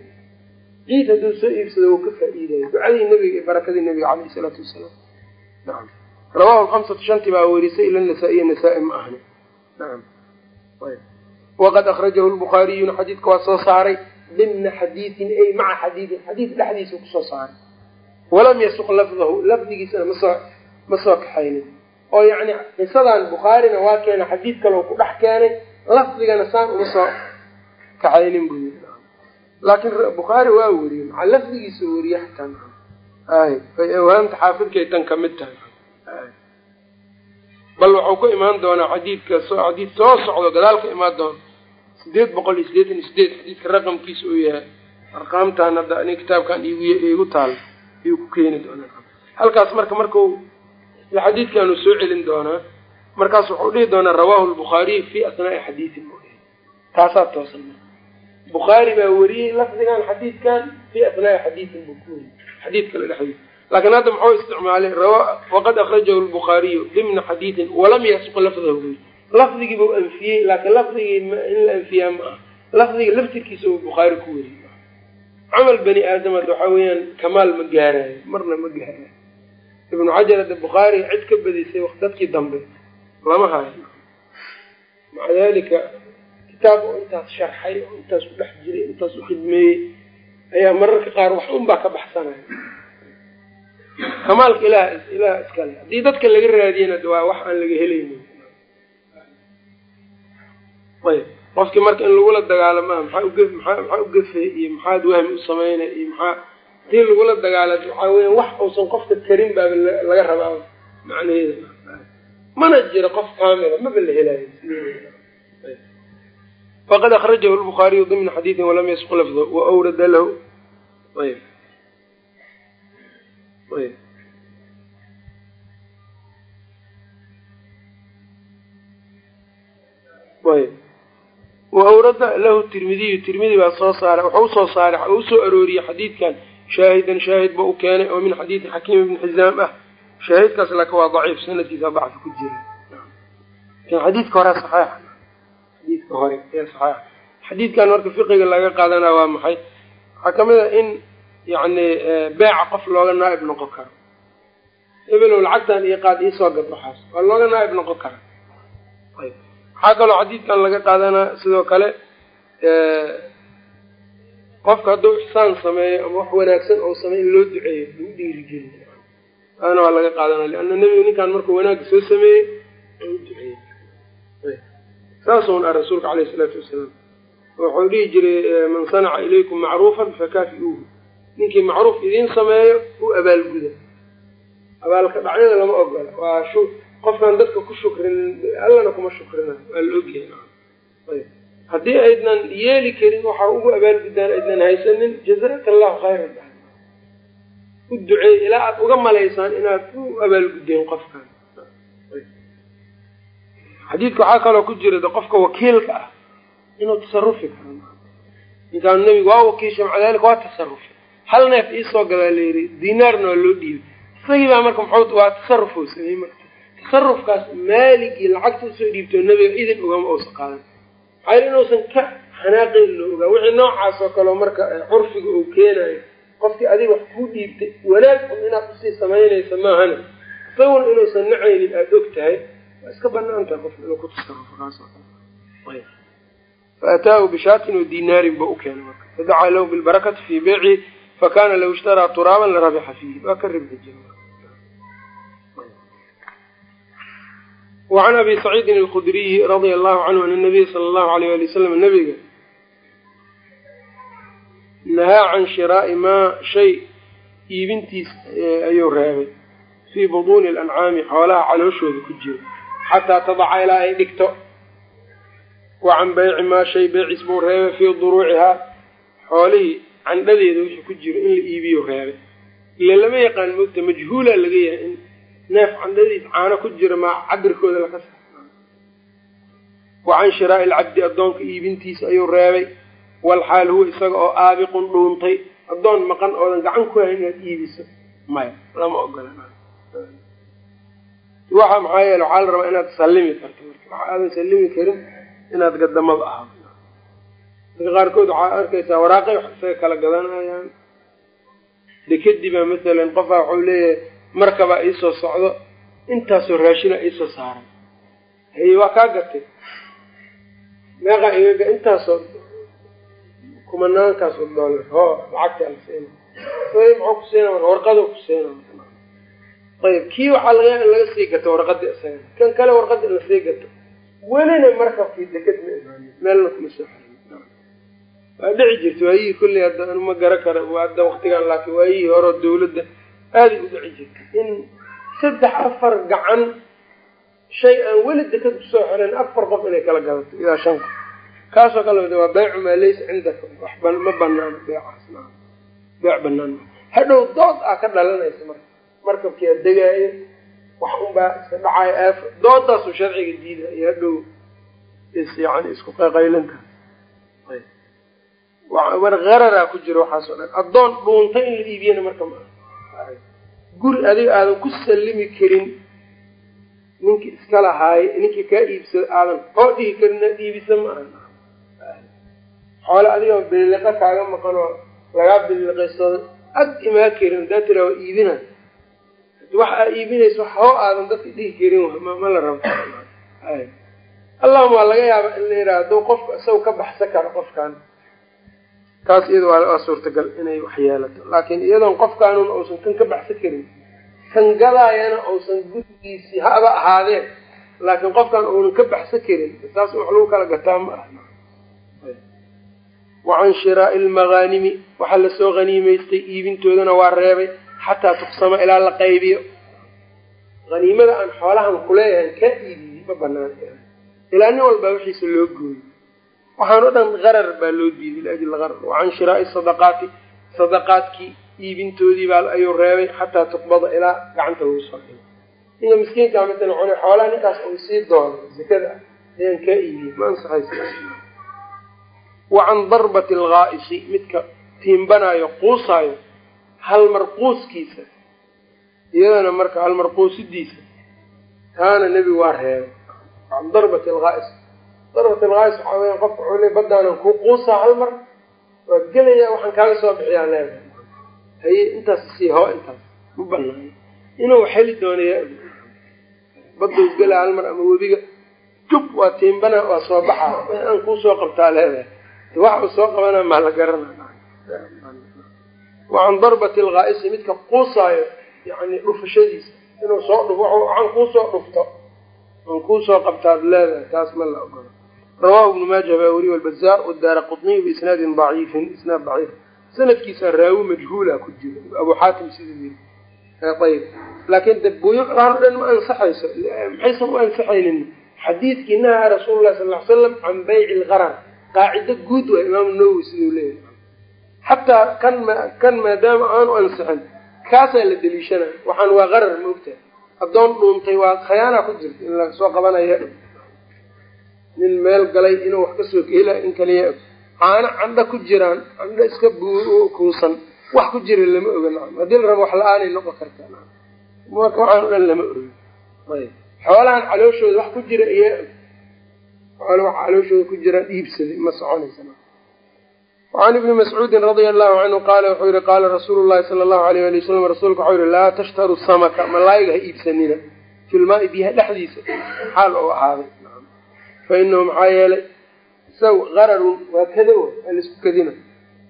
ciid hadduu soo iibsado wuu ka faa-iidaya. Ducadii nebiga iyo barakadii nebiga caleyhi isalaatu wasalaam. Nacam rawahu lhamsatu shanti baa werisay ila nasaa-iya nasaa-i ma ahni nacam waqad akhrajahu lbukhaariyuna xadiidka waa soo saaray dimna xadiidin ay maca xadiidin. Xadiid dhexdiisa ku soo saaray. Walam yasuq lafdahu. Lafdigiisana masoo ma soo kaxaynin. Oo yacni qisadan bukhaarina waa keena xadiid kaloo ku dhex keenay lafdigana saan uma soo kaxaynin yiri laakiin bukhaari waa weriyey maca lafdigiisa weriye xataa ay ay awaanta xaafidkay tan ka mid tahay. Bal waxuu ku imaan doonaa xadiidka xadiid soo socdo gadaal ka imaan doona sideed boqol iyo sideetan iyo sideed xadiidka raqamkiisa uu yahay. Arqaamtan hadda ani kitaabkan igu taal ayuu ku keeni doonaa. Halkaas marka marku isla xadiidkaanuu soo celin doonaa markaas wuxuu dhihi doonaa rawaahu lbukhaariy fi asnaai xadiidin taasaa toosan marka bukhaari baa weriyey lafdigan xadiidkan fi asnaai xadiidin buu ku weriyey xadiid kale dhexdiisa laakiin hadda muxuu isticmaalay? Waqad akhrajahu lbukhaariyu dimna xadiidin walam yasuq lafdahu. Lafdigii buu anfiyey laakiin lafdigii in la anfiyaa ma ah lafdiga laftirkiisa uu bukhaari ku weriyey camal bani aadam hadda waxaa weeyaan kamaal ma gaarayo marna ma gaarayo ibnu xajar hadda bukhaari cid ka badisay dadkii dambe lama hayo. Maca dalika kitaab oo intaas sharxay oo intaas ku dhex jiray intaas u khidmeeyey ayaa mararka qaar wax un baa ka baxsanaya. Kamaalka ilaah ilaah iskale haddii dadka laga raadiyana waa wax aan laga helaynin. Ayb. Qofkii marka in lagula dagaalama maxaa uge maa maxaa ugafay iyo maxaad wahmi u samaynay iyo maxaa haddii lagula dagaala waxaa weya wax uusan qofka karin baaba laga rabaa macnaheeda. Mana jiro qof kaamila maba la helayo faqad akrajahu lbukhaariyu dimna xadiidin walam yasqu lafdo waawrada lahu waawrada lahu tirmidiyu tirmidi baa soo saaray wuxuu u soo saaray u u soo arooriyey xadiidkan shaahidan shaahid ba u keenay oo min xadiidi xakiim ibni xizaam ah shaahidkaas laakin waa daciif sanadkiisa bacfi ku jira xadiidka hore saxeix xadiidka hore ee saxeix xadiidkan marka fiqiga laga qaadanaa waa maxay? Waxaa ka mid a in yani beeca qof looga naaib noqon karo. Ebelow lacagtan iyo qaad iisoo gad waxaas waa looga naaib noqon kara ayb. Waxaa kaloo xadiidkan laga qaadanaa sidoo kale qofka hadduu ixsaan sameeyo ama wax wanaagsan oo sameey in loo duceeyo lagu dhiirigeliyo taana waa laga qaadanaa lianna nebigu ninkaan markuu wanaagga soo sameeyey u duceeyey saasuun ah rasuulka caleyhi isalaatu wasalaam. Wuxuu dhihi jiray man sanaca ilaykum macruufan fakaafi-uuhu ninkii macruuf idiin sameeyo u abaalguda abaalka dhacyada lama ogola. Waa shu qofkaan dadka ku shukrin allana kuma shukrinayo waa la ogyahay. Haddii aydnan yeeli karin waxaa ugu abaalgudaan aydnan haysanin jazaka allahu khayran. U duceey ilaa aad uga malaysaan inaad u abaalgudeen qofkan xadiidka waxaa kaloo ku jira qofka wakiilka ah inuu tasarufi karo. Ninkaan nebigu waa wakiisha maca dalika waa tasarufi hal neef iisoo gadaa layidhi dinaarna waa loo dhiibay. Isagii baa marka mxuu waa tasaruf oo sameeyey marka. Tasarufkaas maaligii lacagta u soo dhiibtoo nebiga idin ugama uusa qaadan. Maxaa yili inuusan ka xanaaqeyn loo ogaa. Wixii noocaas oo kaleo marka curfiga uu keenayo qofkii adiga wax kuu dhiibtay wanaag un inaad u sii samaynaysa maahane isaguna inuusan nacaynin aada og tahay waa iska bannaan tahay qofka inuu ku tasarufo kaas oo kale faataahu bishaatin wa dinaarin ba u keenay marka. Fadacaa lahu bilbarakati fii beycihi fakana law ishtaraa turaaban larabixa fiihi. Waa ka ribxi jira wacan abi saciidin alkhudriyi radia allahu canhu ana nabiya sala allahu alayh ali wasalam nabiga nahaa can shiraa'i maa shay iibintiis ayuu reebay. Fii buduuni alancaami xoolaha calooshooda ku jiro xataa tadaca ilaa ay dhigto. Wa can beyci maa shay beyciis buu reebay fii duruucihaa. Xoolihii candhadeeda wixii ku jiro in la iibiyo reebay. Ile lama yaqaan moogta majhuula laga yahay in neef candhadiis caano ku jira maa cabirkooda laka sa wa can shiraa'i alcabdi addoonka iibintiisa ayuu reebay. Walxaal huwa isaga oo aabiqun dhuuntay. Addoon maqan oodan gacan ku hayn inaad iibiso. Maya lama ogola waxa maxaa yeele waxaa la rabaa inaad sallimi karto marka. Waxa aadan sallimi karin inaad gadamada ahado dadka qaarkood waxaa arkaysaa waraaqay wax isaga kala gadanayaan. Dekadibaa masalan qofaa waxau leeyahay markabaa iisoo socdo intaasoo raashina iisoo saaran haye waa kaa gatay. Meeqaa igaga intaasoo kumanaankaasoo doolar. Ho lacagta ala siina maxuu ku siina warqado ku siina ayib kii waxaa laga in laga sii gato warqadda isaga. Kan kale warqadda in la sii gato. Welina markabkii deked ma meelna kuma soo waa dhici jirta waayihii kolley hadda ma gara kara hadda waktigan laakiin waayihii horeo dawladda aaday u dhici jirtay in saddex afar gacan shay aan weli deked ku soo xiran afar qof inay kala gadato ilaa shan qof. Kaasoo kale waa beycu maa laysa cindaka wax ma banaano beecaas maa beec banaan hadhow dood aa ka dhalanaysa marka markabkii a degaayo wax unbaa iska dhacaayo aaf doodaasuu sharciga diida iyo hadhow is yani isku qayqaylinta war qararaa ku jira waxaasoo dhan. Addoon dhuuntay in la iibiyana marka ma guri adiga aadan ku sallimi karin ninkii iska lahaaye ninkii kaa iibsada aadan hoo dhihi karin inaad iibisa ma aha. Xoole adiga bililiqa kaaga maqan oo lagaa bililiqaysado ag imaa karin hadaa tiraa waa iibina wax aa iibinayso hoo aadan dadka dhihi karin ma la rabo. Allahuma waa laga yaaba in la yidhaha hadduu qofka isaga ka baxsan karo qofkan. Taas iyada waa suurtagal inay wax yeelato. Laakiin iyadoon qofkaanun uusan kan ka baxsan karin kan gadaayana uusan gurigiisii haba ahaadeen laakiin qofkan uunan ka baxsan karin saas wax lagu kala gataa ma ah wacan shiraa'i lmaghaanimi waxaa la soo haniimaystay iibintoodana waa reebay xataa tuqsama ilaa la qaybiyo haniimada aan xoolahan kuleeyahan kaa iibiyi ma banaan ilaa nin walbaa wixiisa loo gooyo waxaan o dhan qarar baa loo diiday liajli qarar wacan shiraa'i sadaqaati sadaqaadkii iibintoodii baa ayuu reebay xataa tuqbada ilaa gacanta lagu soo dhigo ninka miskiinkaa masalan cole xoolaha ninkaas uu sii doono zakada ah ayaan kaa iibiyey ma ansaxaysa wacan darbati alghaa'isi midka tiimbanaayo quusaayo halmar quuskiisa iyadana marka halmar quusidiisa taana nebigu waa reebay can darbati alghaa'is darbat alghaa'is waxaa weya qofka wuxuu le baddaanan ku quusaa hal mar waa gelayaa waxaan kaaga soo bixiyaa leedahay haye intaas sii hoo intaas ma banaayo inuu xeli doonaya badda isgelaa hal mar ama webiga jub waa tiimbana waa soo baxaa. Aan kuusoo qabtaa leedahay. Wax uu soo qabana maa la garana wacan darbati alghaa'isi midka quusaayo yani dhufashadiisa. Inuu soo dhuf waxaan kuusoo dhufto aan kuusoo qabtaad leedahay taas ma la ogolo rawahu ibnu maaja baa weriye albazaar wadaara qutniy biisnaadin daciifin isnaad daciif. Sanadkiisa raawi majhuula ku jiro abu xaatim sida yiri ayb laakiin de buyuucdaan o dhan ma ansaxayso maxaysan u ansaxaynin? Xadiidkii nahaa rasuulu lahi sal ly slam can bayci lqarar qaacido guud waa imaamu nawowi siduu leeyahay xataa kan ma kan maadaama aanu ansixin kaasaa la deliishanaya waxaan waa qarar ma ogtahay addoon dhuuntay waa khayaana ku jirta in la soo qabanaya nin meel galay inuu wax ka soo hela in kaliya caano candha ku jiraan candho iska kuusan. Wax ku jira lama oga nacam haddii la rabo wax la'aanay noqon kartaa marka waxaan o dhan lama oga. Ayb. Xoolahan calooshooda wax ku jira iyo xoole wax calooshooda ku jiraan dhiibsaday ma soconaysa wacan ibni mascuudin radia allahu canhu qaala wuxuu yihi qaala rasuulu llahi sala allahu alayh ali wasalam rasuulka waxau yihi laa tashtaru samaka malaayiga ha iibsanina filmaai biyaha dhexdiisa xaal oo ahaaday fa maxaa yeelay isaw qararun waa kada la isku kadina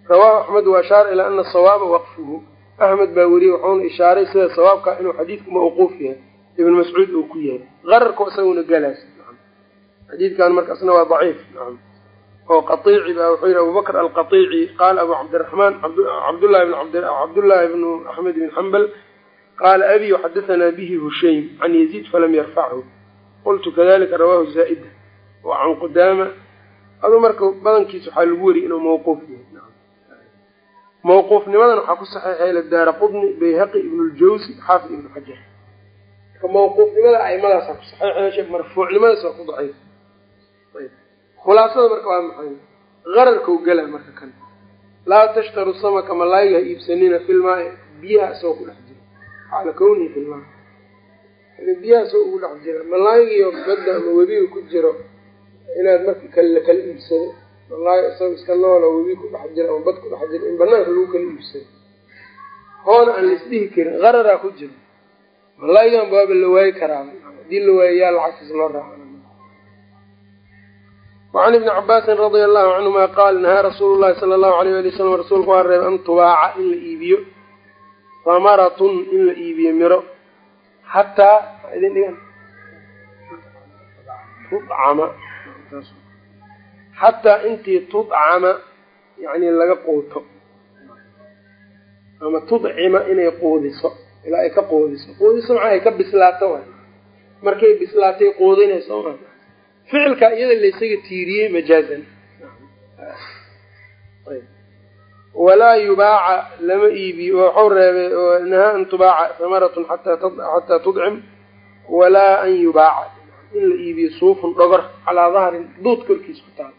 rawaahu axmed wa ashaara ilaa ana sawaaba waqfuhu axmed baa weriyey wuxuuna ishaaray sida sawaabka inuu xadiidku mawquuf yahay ibn mascuud uu ku yahay qararku isaguna galaas xadiidkan markaasna waa daciif oo qaiici baa wuxuu yihi abubakr alqaiici qaala abu cabdiraxmaan cabdullahi bnu axmed bn xambal qaala abi xadahanaa bihi hushaym can yaziid falam yarfachu. Qultu kadalika rawahu zaa'ida wa can qudaama. Adu marka badankiisa waxaa lagu weriyay inuu mawquuf yahay. Mawquufnimadan waxaa ku saxeexay ladaara qudni bayhaqi ibnu ljawsi xaafid ibnu xajar. Marka mawquufnimada aimadaasa ku saxeexeesha marfuucnimadaas waa ku daciif khulaasada marka waa maxay? Qararkau gala marka kan. Laa tashtaru samaka malaayiga iibsanina filmaai biyaha isagoo ku dhex jira. Xaala kawnihi filmaa biyaha isagoo ugu dhex jira. Malaayigiyo badda ama webiga ku jiro inaad marka kal kala iibsado. Wallaahi isaga iska noola webi ku dhex jira ama bad ku dhex jira. In banaanka lagu kala iibsado. Hoona aan laisdhihi karin. Qararaa ku jiro. Malaayigan baaba la waayi karaaba haddii la waayo yaa lacagtiis loo raaca wacan ibni cabaasin radia allahu canhuma qaal nahaa rasuulu llahi sala allahu alayh ali wasalam rasuulku waa reebay an tubaaca in la iibiyo hamaratun in la iibiyo miro xataa idin dhigan tudcama xataa intii tudcama yani laga quuto ama tudcima inay quudiso ilaa ay ka quudiso quudiso maxaa ay ka bislaato markay bislaatay quudinayso ficilka iyada laysaga tiiriyey majaazan walaa yubaaca lama iibiyo waxau reebay nahaa an tubaaca hamaratun xataa tudcim walaa an yubaaca. In la iibiyo suufun dhogor calaa dahrin duud korkiis ku taal.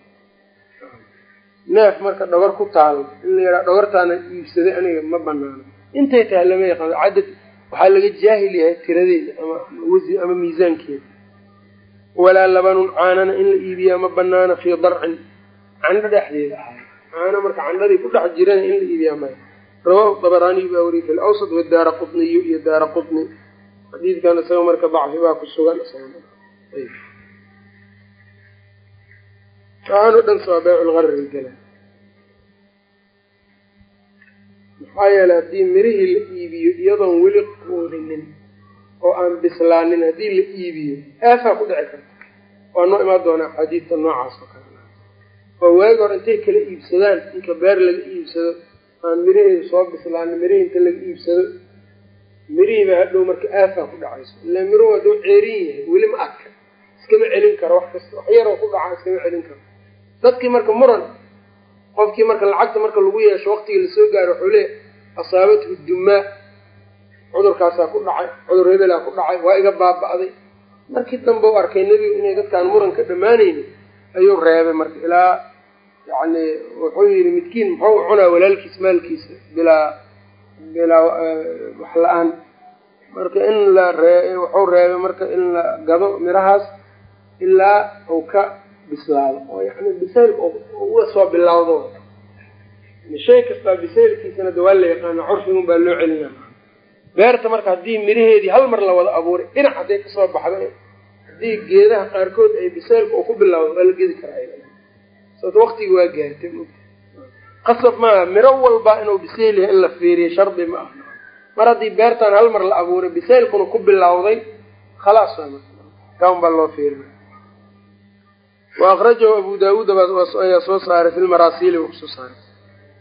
Neef marka dhogor ku taalo in la yidhaha dhogortaana iibsaday aniga ma banaano intay tahay lama yaqaano cadad waxaa laga jaahil yahay tiradeeda ama wasi ama miisaankeeda walaa labanun caanana in la iibiyaa ma banaana fii darcin. Candho dhexdeeda ahay caano marka candhadii ku dhex jirana in la iibiyaa maya rawaahu dabaraaniyu baa wariyay fi lawsat wadaara qutniyu iyo daara qutni. Xadiidkan isaga marka dacfi baa ku sugan waxaan o dhan beyculgarri gala maxaa yeeley haddii mirihii la iibiyo iyadoon weli quudinin oo aan bislaanin haddii la iibiyo. Aafaa ku dhici karta. Waa noo imaan doonaa axaadiidta noocaas oo kale. Oo waagi hore intay kala iibsadaan inka beer laga iibsado aan miraheedu soo bislaanin mirihii inta laga iibsado mirihiiba hadhow marka aafaa ku dhacayso. Ila miruhu hadduu ceerin yahay weli ma adka iskama celin karo wax kasta wax yaroo ku dhacaa iskama celin karo. Dadkii marka muran qofkii marka lacagta marka lagu yeesho waqtigii la soo gaaro wuxuu leeya asaabathu dumaa cudurkaasaa ku dhacay cudur hebelaa ku dhacay waa iga baaba'day. Markii dambe u arkay nebigu inay dadkaan muran ka dhammaanaynin ayuu reebay marka ilaa yacni wuxuu yidhi midkiin muxuu cunaa walaalkiis maalkiisa bilaa bilaa wax la'aan. Marka in la ree wuxuu reebay marka in la gado mirahaas ilaa uu ka bislaado. Oo yani bisaylka uga soo bilowdo shay kastaa bisaylkiisana de waa la yaqaana curfigun baa loo celina beerta marka haddii miraheedii hal mar la wada abuuray dhinac hadday ka soo baxda haddii geedaha qaarkood ay bisaylka uu ku bilowdo waa la gedi karaa waqtigi waa gaartay qasab maaha miro walba inuu bisayl yahay in la fiiriyo shardi ma aha. Mar haddii beertan hal mar la abuuray bisaylkuna ku bilowday khalaas kaan baa loo fiirina wa abu daawuud ayaa soo saaray fi lmaraasiili buu ku soo saaray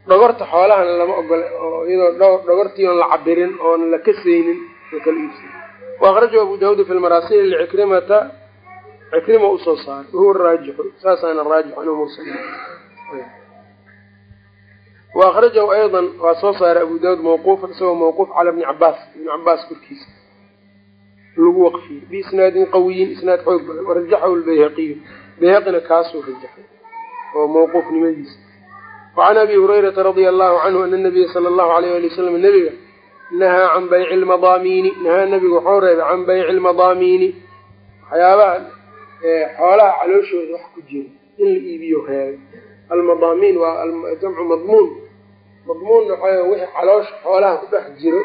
dhogorta xoolahana lama ogola oo iyadoo dhogortii oon la cabirin oon la kasaynin lakala iibsay wa akrajahu abu daawuud fi lmaraasiili licikrimata cikrima u soo saaray wahuwa raajixu saasaana raajix inuu mursal wa akrajahu ayضa waa soo saaray abu daawuud mawquufan isagoo mawquuf cala bni cabaas ibni cabaas korkiisa. Lagu waqfiyey biisnaadin qawiyin isnaad xoog badan warajaxahu lbayhaqiyu bayhaqina kaasuu rajaxay oo mawquufnimadiisa wacan abi hurayrata radia allahu canhu ana nabiya sala allahu alayh ali wasalam nabiga nahaa can bayci lmadaamiini nahaa nabigu waxau reebay can bayci lmadaamiini waxyaabaha xoolaha calooshooda wax ku jira in la iibiyo reebay almadaamiin waa jamcu madmuun madmuunna waxaa wixii caloosha xoolaha ku dhex jiro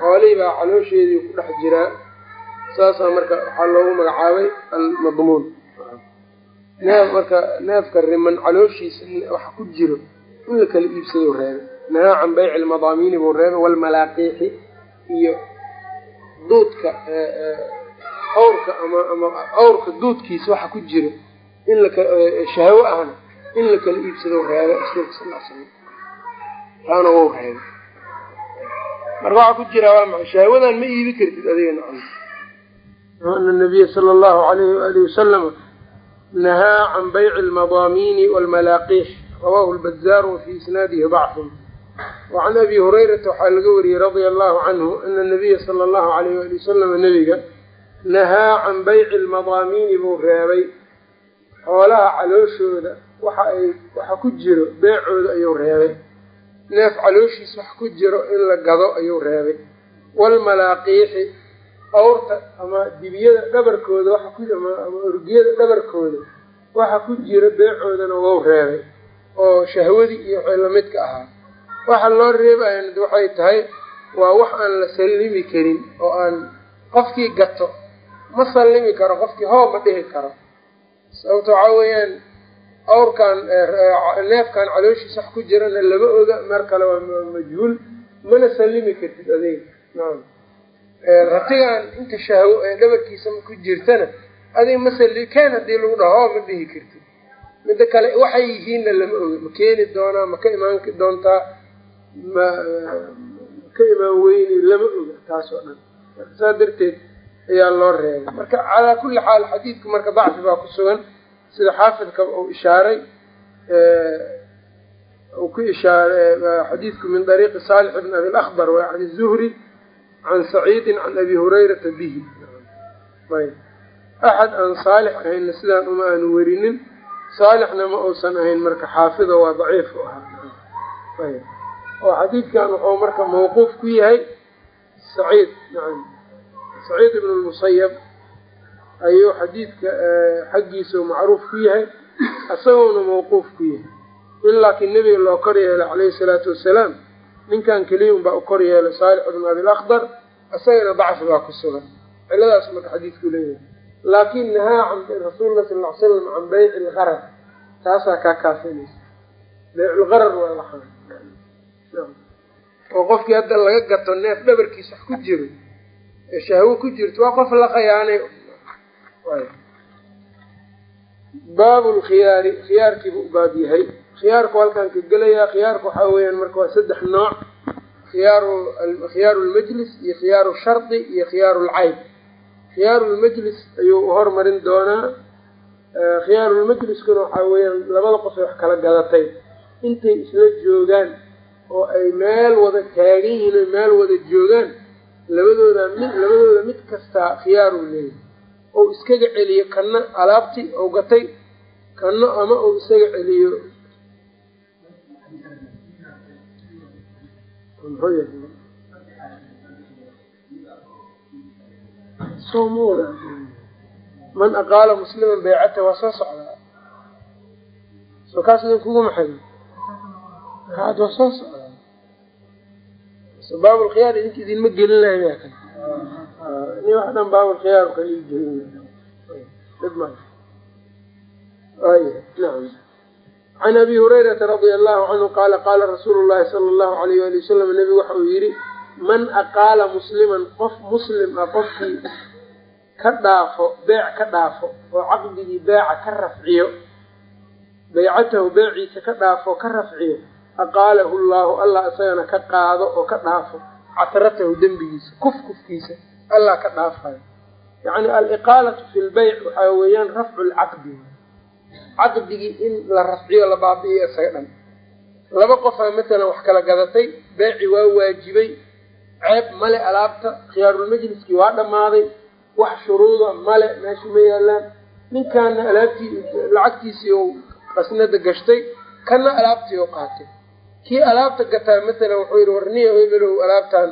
xoolihii baa caloosheedii ku dhex jiraa saasaa marka waxaa loogu magacaabay almadmuun neef marka neefka riman calooshiisa waxa ku jiro in la kala iibsado reebay. Nahaa can bayci lmadaamiini buu reebay walmalaaqiixi iyo duudka awrka ama ama awrka duudkiisa waxa ku jiro in lakashahwo ahna in la kala iibsado reebay rasuulka sal l slam taana wou reebay. Marka waxaa ku jira waa maa shahwadan ma iibi kartid adiga nacam. Ana nabiya sala allahu alayhi waalihi wasalama nahaa can bayci almadaamiini walmalaaqiix rawahu lbazaaru wafii isnaadihi dacfun wacan abi hurayrata waxaa laga wariyey radia allahu canhu ana nabiya sala allahu alayh waali wasalama nebiga nahaa can bayci almadaamiini buu reebay xoolaha calooshooda waxa ay waxa ku jiro beecooda ayuu reebay neef calooshiis wax ku jiro in la gado ayuu reebay waalmalaaqiixi awrta ama dibiyada dhabarkooda ama orgiyada dhabarkooda waxa ku jira beecoodana wou reebay oo shahwadii iyo lamidka ahaa. Waxa loo reebayan waxay tahay waa wax aan la sallimi karin oo aan qofkii gato. Ma sallimi karo qofkii hoo ma dhihi karo. Sababto waxaa weeyaan awrkan neefkan calooshiisa wax ku jirana lama oga mar kale waa majhuul mana sallimi kartid adeeg. Naam ratigan inta shahwo ee dhabarkiisa ku jirtana adig ma salli keen haddii lagu dhaho ma dhihi kartid midda kale waxay yihiinna lama oga ma keeni doonaa ma ka imaan doontaa ma ka imaan weyni lama oga taas oo dhan. Saas darteed ayaa loo reebay. Marka calaa kulli xaal xadiidku marka dacfi baa ku sugan sida xaafidka uu ishaaray uu ku ishaaray xadiidku min dariiqi saalix bn abi lakbar waa can zuhri can saciidin can abi hurayrata bihi ayb axad aan saalix ahayna sidaan uma aanu werinin saalixna ma uusan ahayn marka xaafido waa daciif u ahaa ayb oo xadiidkan wuxuu marka mawquuf ku yahay saciid nacam saciid ibn lmusayab ayuu xadiidka xaggiisa macruuf ku yahay isagoona mawquuf ku yahay in laakiin nebiga loo kor yeelay calayhi salaatu wasalaam ninkan keliya un baa u kor yeelay saalix ibn abilakhdar isagana dacfi baa ku sugan. Ciladaas marka xadiidku leeyahay. Laakin nahaa can rasuulillah sal ly slam can bayci lgarar taasaa kaa kaafinaysa beyculgarar waa waxaan oo qofkii hadda laga gato neef dhabarkiisa wax ku jiro ee shahwo ku jirto waa qof la khayaanay baabu lkhiyaari khiyaarkiibu u baab yahay khiyaarku halkaan ka gelayaa khiyaarku waxaa weeyaan marka waa saddex nooc khiyaaru khiyaaru lmajlis iyo khiyaaru shardi iyo khiyaaru lcayb khiyaaru lmajlis ayuu hormarin doonaa khiyaaru lmajliskuna waxaa weeyaan labada qof ay wax kala gadatay. Intay isla joogaan oo ay meel wada taagan yihiin o meel wada joogaan labadooda mid labadooda mid kastaa khiyaaruu leeyahay. Ou iskaga celiyo kanna alaabtii ou gatay kanna ama uu isaga celiyo man aqaala musliman baycata waa soo socdaa soo kaas idin kugu maxay? Kaad waa soo socdaa baabulkhiyaar idinka idinma gelin lahay yaa kan. Ni wax dhan baabulkhiyaar kala ii gelin nacam can abi hurayrata radia allahu canhu qaala qaala rasuulu llahi sala allahu alayh wali wasalam nebigu waxa uu yidhi man aqaala musliman qof muslim ah qofkii ka dhaafo beec ka dhaafo oo caqdigii beeca ka rafciyo baycatahu beeciisa ka dhaafo ka rafciyo aqaalahu llaahu allah isagana ka qaado oo ka dhaafo casratahu dembigiisa kuf kufkiisa allah ka dhaafayo yacni aliqaalatu fi lbeyc waxaa weeyaan rafcu lcaqdi caqdigii in la rafciyo la baabi'iyo isaga dhan. Laba qofaa matalan wax kala gadatay beeci waa waajibay ceeb male alaabta khiyaarulmajliskii waa dhammaaday wax shuruuda male meesha ma yaalaan ninkaana alaabtii lacagtiisii u qasnada gashtay kana alaabtii u qaatay. Kii alaabta gataa matalan wuxuu yidhi warniya ebelow alaabtan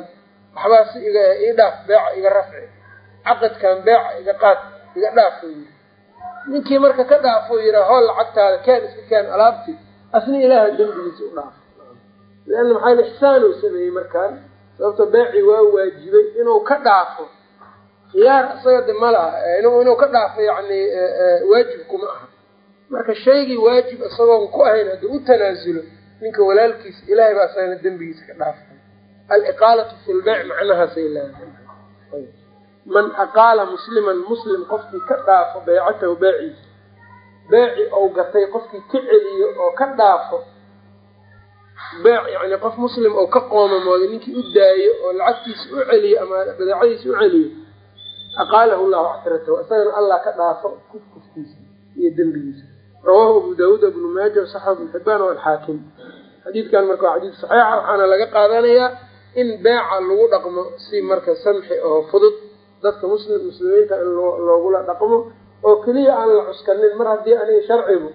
waxbaa si iga ii dhaaf beeca iga rafci. Caqadkan beeca iga qaad iga dhaaf ninkii marka ka dhaafo yihaa hool lacagtaada keen iska keen alaabtii asna ilaaha dembigiisa u dhaafo leanna maxaa ixsaan uu sameeyey markaan sababto beecii waa waajibay inuu ka dhaafo. Khiyaar isaga de ma laha inuu ka dhaafo yani waajib kuma aha. Marka shaygii waajib isagoon ku ahayn hadduu u tanaasulo ninka walaalkiisa ilaahay baa isagana dembigiisa ka dhaafay. Aliqaalatu fi lbeyc macnahaasay leedahay man aqaala musliman muslim qofkii ka dhaafo beycatahu beeciisa beeci ou gatay qofkii ka celiyo oo ka dhaafo. Beec yani qof muslim oo ka qoomamooday ninkii u daayo oo lacagtiisa u celiyo ama badeecadiisa u celiyo aqaalahu llahu casratahu isagana allah ka dhaafo kuf kufkiisa iyo dembigiisa. Rawaahu abu daawuud ibnu maaja saxa ibnu xibaan o alxaakim xadiidkan marka waa xadiid saxiixa waxaana laga qaadanayaa in beeca lagu dhaqmo si marka samxi oo fudud dadka muslim muslimiinta in loogula dhaqmo oo keliya aan la cuskanin. Mar haddii aniga sharcigu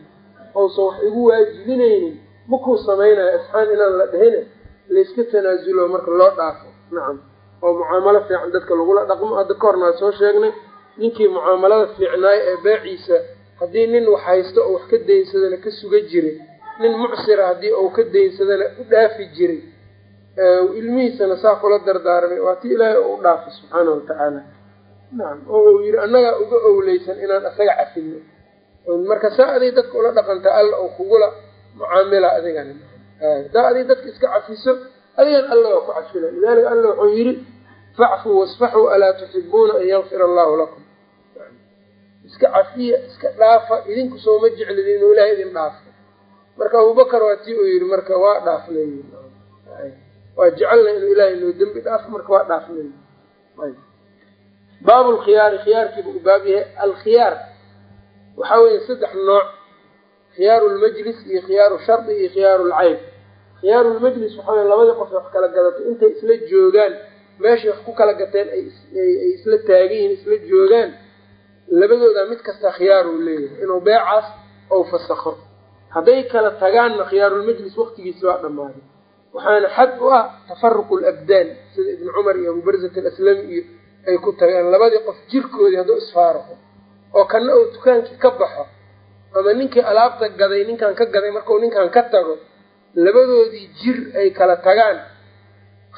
ousan wax igu waajibinaynin makuu samaynayo isxaan inaan la dhehine? Layska tanaasulo marka loo dhaafo. Nacam oo mucaamalo fiican dadka lagula dhaqmo. Hadda ka horna soo sheegnay ninkii mucaamalada fiicnaay ee beeciisa haddii nin wax haysto oo wax ka daynsadana ka suga jiray. Nin mucsira haddii uu ka daynsadana u dhaafi jiray ilmihiisana saa kula dardaarmay. Waa ti ilaahay u dhaafay subxaana watacaala nacam oo yidhi annagaa uga owleysan inaan asaga cafino marka saa aday dadka ula dhaqanta alla oo kugula mucaamila adigana. Hadaa aday dadka iska cafiso adigan alla waa ku cafila lidalika alla wuxuu yidhi facfuu wasfaxuu alaa tuxibuuna an yakfira allahu lakum. Iska cafiya iska dhaafa idinku sooma jeclid inuu ilahay idin dhaafo marka abubakar waa tii uu yidhi marka waa dhaafnay waa jecelna inuu ilahay noo dembi dhaafo marka waa dhaafnay. Baabu lkhiyaari khiyaarkiiba u baab yahay. Alkhiyaar waxaa weeye saddex nooc. Khiyaaru lmajlis iyo khiyaaru shardi iyo khiyaaru lcayb khiyaaru lmajlis waxaa weye labadii qof wax kala gadatay intay isla joogaan meeshay wax ku kala gateen ay isla taagan yihiin isla joogaan labadooda mid kasta khiyaar uu leeyahay. Inuu beecaas ou fasakho. Hadday kala tagaanna khiyaarulmajlis waqtigiisa waa dhammaaday waxaana xad u ah tafaruqu labdaan sida ibnu cumar iyo abubarzat alaslami iyo ay ku tageen labadii qof jirkoodii hadduu isfaaraxo oo kana uu dukaankii ka baxo ama ninkii alaabta gaday ninkan ka gaday markau ninkan ka tago labadoodii jir ay kala tagaan.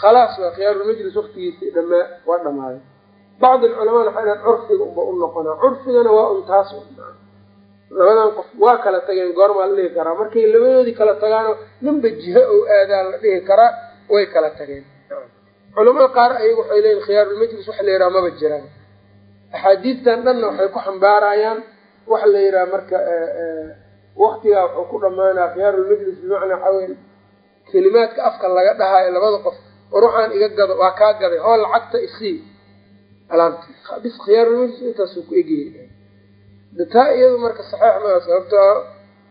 Khalaas waa khiyaarulmajlis waqtigiisii dhamaa waa dhammaaday. Bacd alculamana waxay dhahan curfiga unba u noqonaa. Curfigana waa un taas labadan qof waa kala tageen goormaa la dhihi karaa. Markay labadoodii kala tagaano ninba jiho ou aadaa la dhihi karaa way kala tageen. Culamada qaar ayagu waxay leeyiin khiyaarulmajlis waxa la yidhaha maba jiraan. Axaadiistan dhanna waxay ku xambaarayaan waxa la yidhaha marka waktigaa wuxuu ku dhamaanaa khiyaarulmajlis bimacnaa waxaa wey kelimaadka afka laga dhahaayo labada qof war iga gado waa kaa gaday hoo lacagta isii bis khiyaarulmajlis intaasuu ku egyahay taa iyadu marka saxiix maa sababto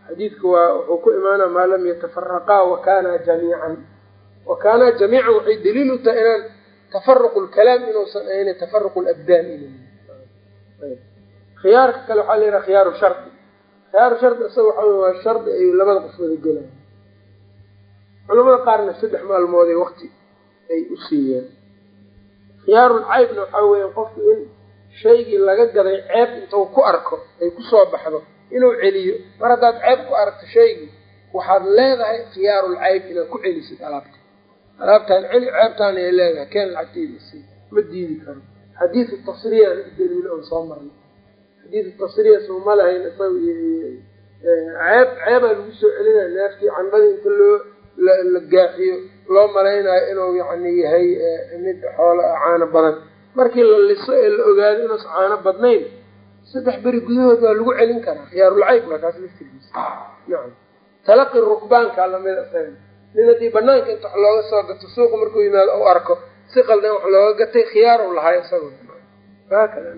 xadiidka waa wuxuu ku imaanaa maa lam yatafaraqaa wakanaa jamiican. Wakaanaa jamiican waxay daliil u tahay inaan tafaruqu lkalaam inuusan ahayn tafaruqu labdaan khiyaarka kale waxaa la yidhaha khiyaaru shardi khiyaaru shardi isaga waxa wey waa shardi ay labada qof wada gelaan culamada qaarna saddex maalmood ee waqti ay u siiyeen. Khiyaarul caybna waxaa weya qofku in shaygii laga gaday ceeb intuu ku arko ay ku soo baxdo inuu celiyo. Mar haddaad ceeb ku aragto shaygii waxaad leedahay khiyaarul cayb inaad ku celisid alaabta. Alaabtaan celi ceebtaan ay leedahay keen lacagteeda ma diidi karo. Xadiidu tasriyana daliilo on soo marnay. Xadiidu tasriya sooma lahayn isaga ceeb ceebaa lagu soo celinaya neefkii candhadii inta loo la gaaxiyo loo malaynayo inuu yani yahay mid xoolo caano badan markii la liso ee la ogaado inuusan caano badnayn saddex beri gudahood waa lagu celin karaa khiyaarulcayb waa kaas laftirkiisa nacam. Talaqi rukbaanka lamida isaga nin haddii banaanka inta wax looga soo gato suuqa markuu yimaado u arko si qaldan wax looga gatay khiyaar u lahay isago haakada